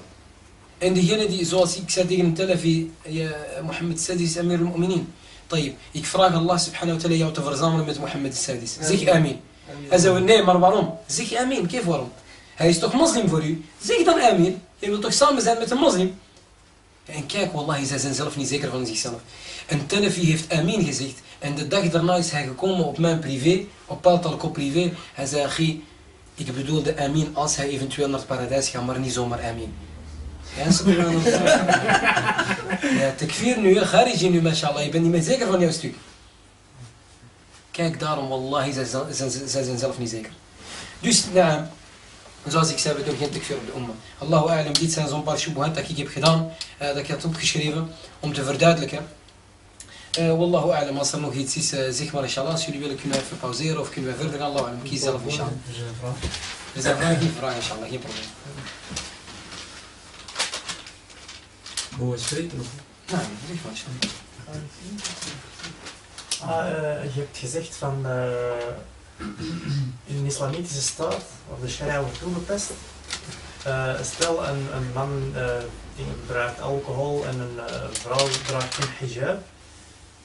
Speaker 2: En degene die, zoals ik zei tegen Telefi, Mohammed Sadis, Amir al-Mu'minin. طيب, ik vraag Allah subhanahu wa ta'ala jou te verzamelen met Mohammed Sadis. Zeg amin. Hij zei, nee, maar waarom? Zeg amin, kijk waarom. Hij is toch moslim voor u? Zeg dan amin. Je wilt toch samen zijn met een moslim? En kijk, wallahi, zij zijn zelf niet zeker van zichzelf. En Telefi heeft Amin gezegd. En de dag daarna is hij gekomen op mijn privé, op Paltalko privé. Hij zei, Gie, ik bedoelde Amin als hij eventueel naar het paradijs gaat, maar niet zomaar Amin. Ja, subhanallah. Ja, takfir nu, khariji nu, mashallah. Je bent niet meer zeker van jouw stuk. Kijk, daarom, wallahi, zij zijn, zij, zij zijn zelf niet zeker. Dus, ja, zoals ik zei, we doen geen takfir op de umma. Allahu a'lam, dit zijn zo'n paar shubuhat dat ik heb gedaan, uh, dat ik had opgeschreven, om te verduidelijken. Uh, wallahu a'lam, als er nog iets is, uh, zeg maar inshallah. Als jullie willen, kunnen we even pauzeren of kunnen we verder gaan. Allahu a'lam, kies zelf inshallah. Er zijn vragen, geen vragen inshallah, geen probleem.
Speaker 5: Mogen we spreken?
Speaker 2: Nou, zeg maar inshallah.
Speaker 6: Ah, uh, je hebt gezegd van uh, in een islamitische staat, waar de sharia wordt toegepast, uh, stel een, een man die gebruikt alcohol en een vrouw draagt geen hijab,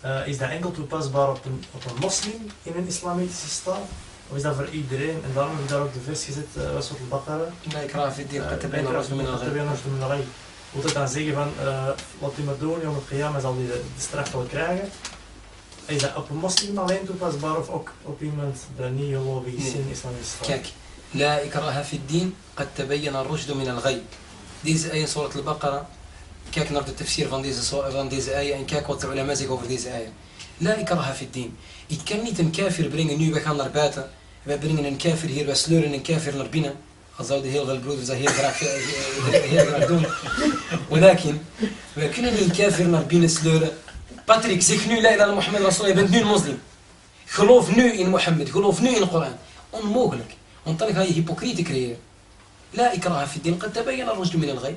Speaker 6: eh, is dat enkel toepasbaar op een, op een moslim in een islamitische staat? Of is dat voor iedereen? En daarom heb ik daar ook de vers gezet, eh, was op Bakara.
Speaker 2: Nee, ik raaf het
Speaker 6: niet. Moet dat dan zeggen van, eh, wat die maar doen, jongen, ja, zal die de, de straf wel krijgen? Is dat op een moslim alleen toepasbaar of ook op iemand die niet gelovig is in in islamitische staat?
Speaker 2: Kijk, la ikraha fi din, qad tabayyana rushdu min al-ghay. Deze is een surah al-Baqarah kijk naar de tafsir van deze, van deze eieren en kijk wat de allemaal zeggen over deze eieren. La ikraha fi din. Ik kan niet een kafir brengen nu, we gaan naar buiten. Wij brengen een kafir hier, wij sleuren een kafir naar binnen. Al zouden heel veel broeders dat heel graag, eh, heel graag doen. Walakin, wij kunnen een kafir naar binnen sleuren. Patrick, zeg nu la ilaha Muhammad Rasulullah, je bent nu een moslim. Geloof nu in Mohammed, geloof nu in de Koran. Onmogelijk, want dan ga je hypocrieten creëren. La ikraha fi din, qad tabayyana al-rushd min al-ghayb.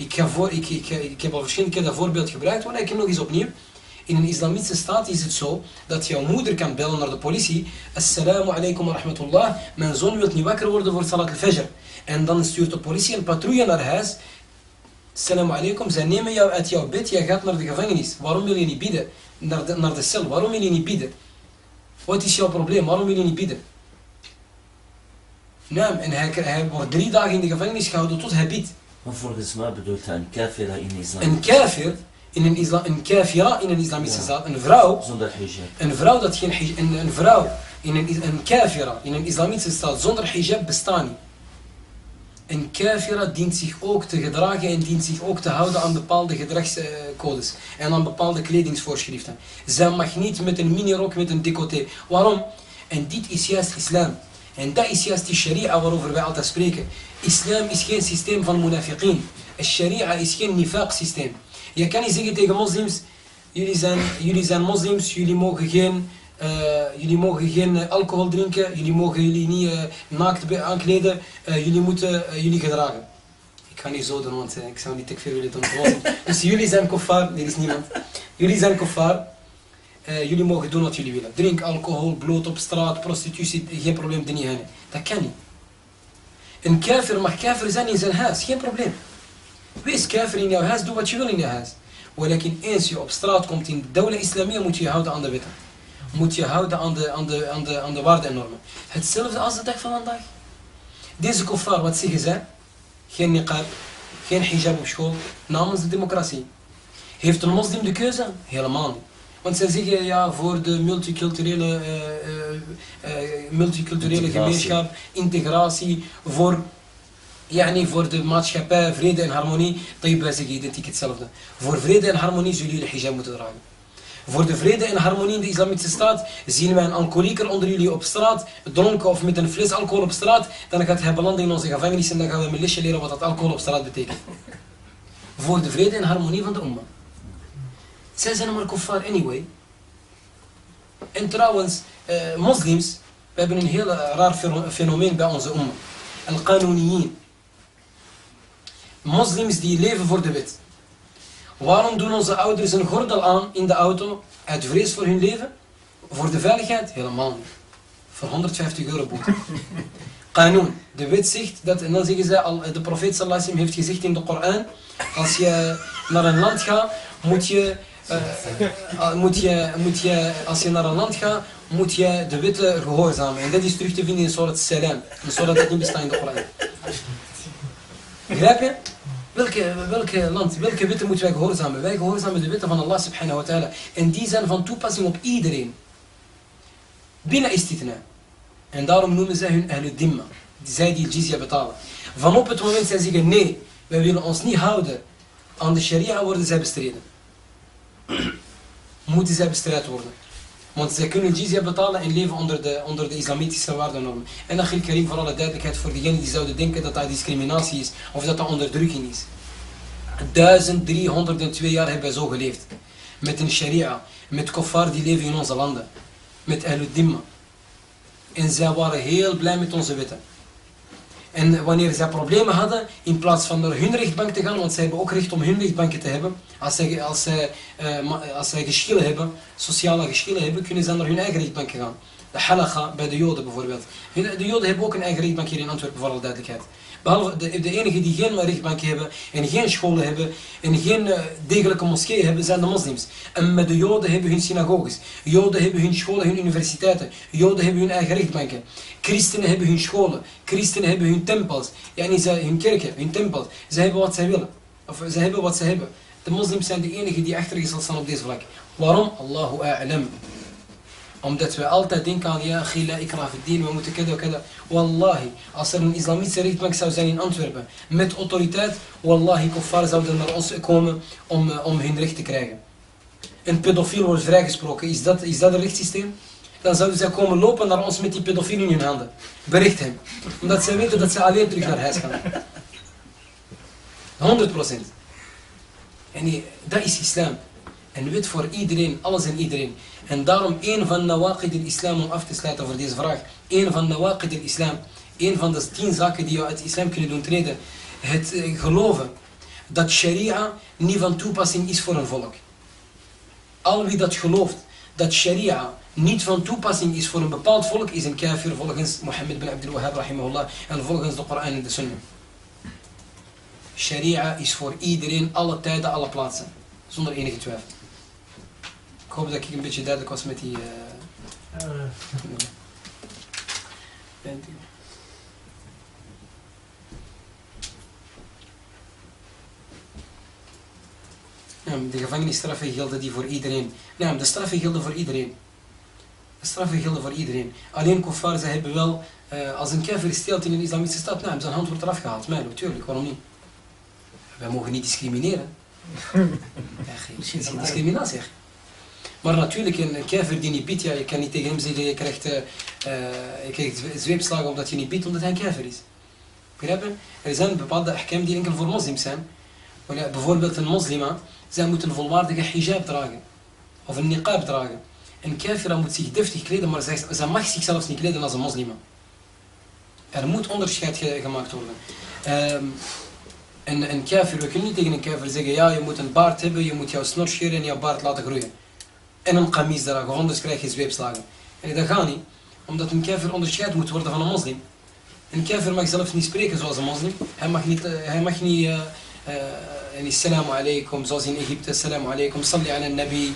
Speaker 2: Ik, ik, ik, ik heb al verschillende keer dat voorbeeld gebruikt, maar ik heb nog eens opnieuw. In een islamitische staat is het zo dat jouw moeder kan bellen naar de politie. Assalamu alaikum wa rahmatullah. Mijn zoon wil niet wakker worden voor Salat al-Fajr. En dan stuurt de politie een patrouille naar huis Assalamu alaikum, zij nemen jou uit jouw bed, jij gaat naar de gevangenis. Waarom wil je niet bidden? Naar de, naar de cel, waarom wil je niet bidden? Wat is jouw probleem? Waarom wil je niet bidden? Naam, en hij, wordt drie dagen in de gevangenis gehouden tot hij bidt.
Speaker 4: Maar volgens mij bedoelt hij een kafira in islam.
Speaker 2: Een kafir in een, islam, een kafira in een islamische staat. Een vrouw.
Speaker 4: Zonder hijab.
Speaker 2: Een vrouw dat geen hijab. Een, een vrouw in een, een kafira in een islamische staat zonder hijab bestaat niet. Een kafira dient zich ook te gedragen en dient zich ook te houden aan bepaalde gedragscodes en aan bepaalde kledingsvoorschriften. Zij mag niet met een minirok met een decoté. Waarom? En dit is juist islam. En dat is juist die sharia waarover wij altijd spreken. Islam is geen systeem van munafiqin. Sharia is geen nifaq systeem. Je kan niet zeggen tegen moslims, jullie zijn, jullie zijn moslims, jullie mogen geen uh, jullie mogen geen uh, alcohol drinken, jullie mogen jullie niet uh, naakt aankleden, jullie moeten jullie gedragen. Ik ga niet zo doen, want ik zou niet te veel willen doen. dus jullie zijn kofar, er is niemand. Jullie zijn kofar, jullie mogen doen wat jullie willen. Drink alcohol, bloot op straat, prostitutie, geen probleem, dat niet hebben. Dat kan niet. Een kafir mag kafir zijn in zijn huis, geen probleem. Wees kafir in jouw huis, doe wat je wil in je huis. Walakin eens je op straat komt in de dawla islamia, moet je je houden aan de wetten moet je houden aan de, aan de, aan de, aan de waarden en normen. Hetzelfde als de dag van vandaag. Deze kuffar, wat zeggen zij? Geen niqab, geen hijab op school, namens de democratie. Heeft een moslim de keuze? Helemaal niet. Want zij zeggen ja voor de multiculturele, uh, uh, uh, multiculturele gemeenschap, integratie, voor, yani voor de maatschappij, vrede en harmonie. Dat wij zeggen identiek hetzelfde. Voor vrede en harmonie zullen jullie hijab moeten dragen. Voor de vrede en harmonie in de islamitische staat zien wij een alcoholieker onder jullie op straat, dronken of met een fles alcohol op straat, dan gaat hij belanden in onze gevangenis en dan gaan we een lesje leren wat dat alcohol op straat betekent. Voor de vrede en harmonie van de umma. Zij zijn maar kuffar anyway. En trouwens, eh, moslims, we hebben een heel raar fenomeen bij onze umma. Al-Qanuniyin. Moslims die leven voor de wet. Waarom doen onze ouders een gordel aan in de auto? Uit vrees voor hun leven? Voor de veiligheid? Helemaal niet. voor 150 euro boete. Qanoon, de wet zegt dat, en dan zeggen ze, al, de profeet sallallahu heeft gezegd in de Koran, als je naar een land gaat, moet je, eh, eh, moet je, moet je, als je naar een land gaat, moet je de wetten gehoorzamen. En dat is terug te vinden in Surat Salam, een surat dat niet bestaat in de Koran. Begrijp je? Welke, welke land, welke wetten moeten wij gehoorzamen? Wij gehoorzamen de wetten van Allah subhanahu wa ta'ala. En die zijn van toepassing op iedereen. Binnen istitna. En daarom noemen zij hun ahlul dimma. Zij die jizya betalen. Van op het moment zij zeggen nee, wij willen ons niet houden aan de sharia worden zij bestreden. Moeten zij bestrijd worden. Want zij kunnen jizya betalen en leven onder de, onder de islamitische waardenormen. En dan geldt Karim voor alle duidelijkheid voor diegenen die zouden denken dat dat discriminatie is. Of dat dat onderdrukking is. 1302 jaar hebben wij zo geleefd. Met een sharia. Met kuffar die leven in onze landen. Met dimma. En zij waren heel blij met onze wetten. En wanneer zij problemen hadden, in plaats van naar hun rechtbank te gaan, want zij hebben ook recht om hun rechtbanken te hebben, als zij, als zij, uh, als zij geschillen hebben, sociale geschillen hebben, kunnen zij naar hun eigen rechtbank gaan. De halacha bij de joden bijvoorbeeld. De joden hebben ook een eigen rechtbank hier in Antwerpen, voor alle duidelijkheid. Behalve de, de enigen die geen rechtbank hebben en geen scholen hebben en geen uh, degelijke moskeeën hebben, zijn de moslims. En met de joden hebben hun synagoges. Joden hebben hun scholen, hun universiteiten. Joden hebben hun eigen rechtbanken. Christenen hebben hun scholen. Christenen hebben hun tempels. Ja, niet hun kerken, hun tempels. Ze hebben wat zij willen. Of ze hebben wat ze hebben. De moslims zijn de enigen die achtergesteld staan op deze vlak. Waarom? Allahu a'lam omdat we altijd denken aan, ja, gila, ikra dien, we moeten kada, kada. Wallahi, als er een islamitische rechtbank zou zijn in Antwerpen, met autoriteit, wallahi, kuffar zouden naar ons komen om, om hun recht te krijgen. Een pedofiel wordt vrijgesproken, is dat, is dat een rechtssysteem? Dan zouden zij komen lopen naar ons met die pedofiel in hun handen. Bericht hem. Omdat zij weten dat ze alleen terug naar huis gaan. 100 procent. En dat is islam. Een wet voor iedereen, alles en iedereen. En daarom een van nawaqid al-islam om af te sluiten voor deze vraag. Een van nawaqid al-islam. Een van de tien zaken die je uit islam kunnen doen treden. Het eh, geloven dat sharia niet van toepassing is voor een volk. Al wie dat gelooft dat sharia niet van toepassing is voor een bepaald volk, is een kafir volgens Mohammed bin Abdul Wahhab rahimahullah en volgens de Koran en de Sunnah. Sharia is voor iedereen, alle tijden, alle plaatsen. Zonder enige twijfel. Ik hoop dat ik een beetje duidelijk was met die... Uh, uh. De gevangenisstraffen gelden die voor iedereen. Ja, de straffen gelden voor iedereen. De straffen gelden voor iedereen. Alleen kuffar, ze hebben wel, uh, als een kafir steelt in een islamitische stad, nou, zijn hand wordt eraf gehaald. Maar natuurlijk, waarom niet? Wij mogen niet discrimineren. ja, geen discriminatie. Maar natuurlijk, een kever die niet biedt, ja, je kan niet tegen hem zeggen, je krijgt, uh, je krijgt zweepslagen omdat je niet biedt, omdat hij een kever is. Begrijp? Er zijn bepaalde ahkam die enkel voor moslims zijn. Bijvoorbeeld een moslima, zij moet een volwaardige hijab dragen. Of een niqab dragen. Een kafira moet zich deftig kleden, maar zij, zij mag zichzelf niet kleden als een moslima. Er moet onderscheid gemaakt worden. Um, een, een we kunnen niet tegen een kafir zeggen, ja, je moet een baard hebben, je moet jouw snor scheren en jouw baard laten groeien en een kamis dragen, anders krijg je zweepslagen. En dat gaat niet, omdat een kafir onderscheid moet worden van een moslim. Een kafir mag zelf niet spreken zoals een moslim. Hij mag niet, uh, hij mag niet uh, uh, salamu alaikum, zoals in Egypte, salamu alaikum, salli ala nabi.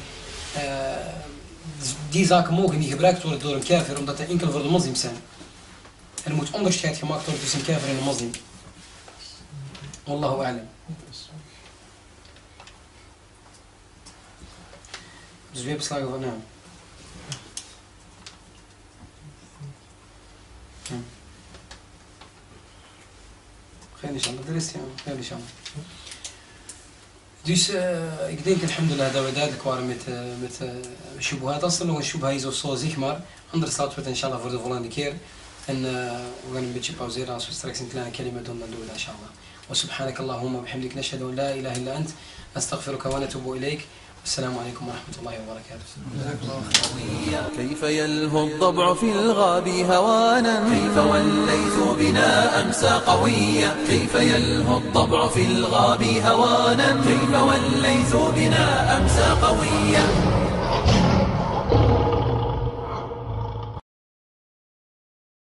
Speaker 2: die zaken mogen niet gebruikt worden door een kafir, omdat hij enkel voor de moslims zijn. Er moet onderscheid gemaakt worden tussen een kafir en een moslim. Wallahu a'lam. drzwi obsmarowane. خير ان شاء الله درست يعني خير ان شاء الله ديش قدينك الحمد لله هذا وداد الكوار مت مت شبهات أصلا وين شبهه يزو صو زيكمار اندر ساتوت ان شاء الله فرد فلان كير ان وين متش باوزير راس ستراكسن كلان كلمه دون دوله ان شاء الله وسبحانك اللهم وبحمدك نشهد ان لا اله الا انت نستغفرك ونتوب اليك السلام عليكم ورحمة الله وبركاته.
Speaker 1: كيف يلهو الضبع في الغاب هوانا؟
Speaker 7: كيف وليت بنا أمسى قويا؟ كيف يلهو الضبع في الغاب هوانا؟ كيف وليت بنا أمسى قويا؟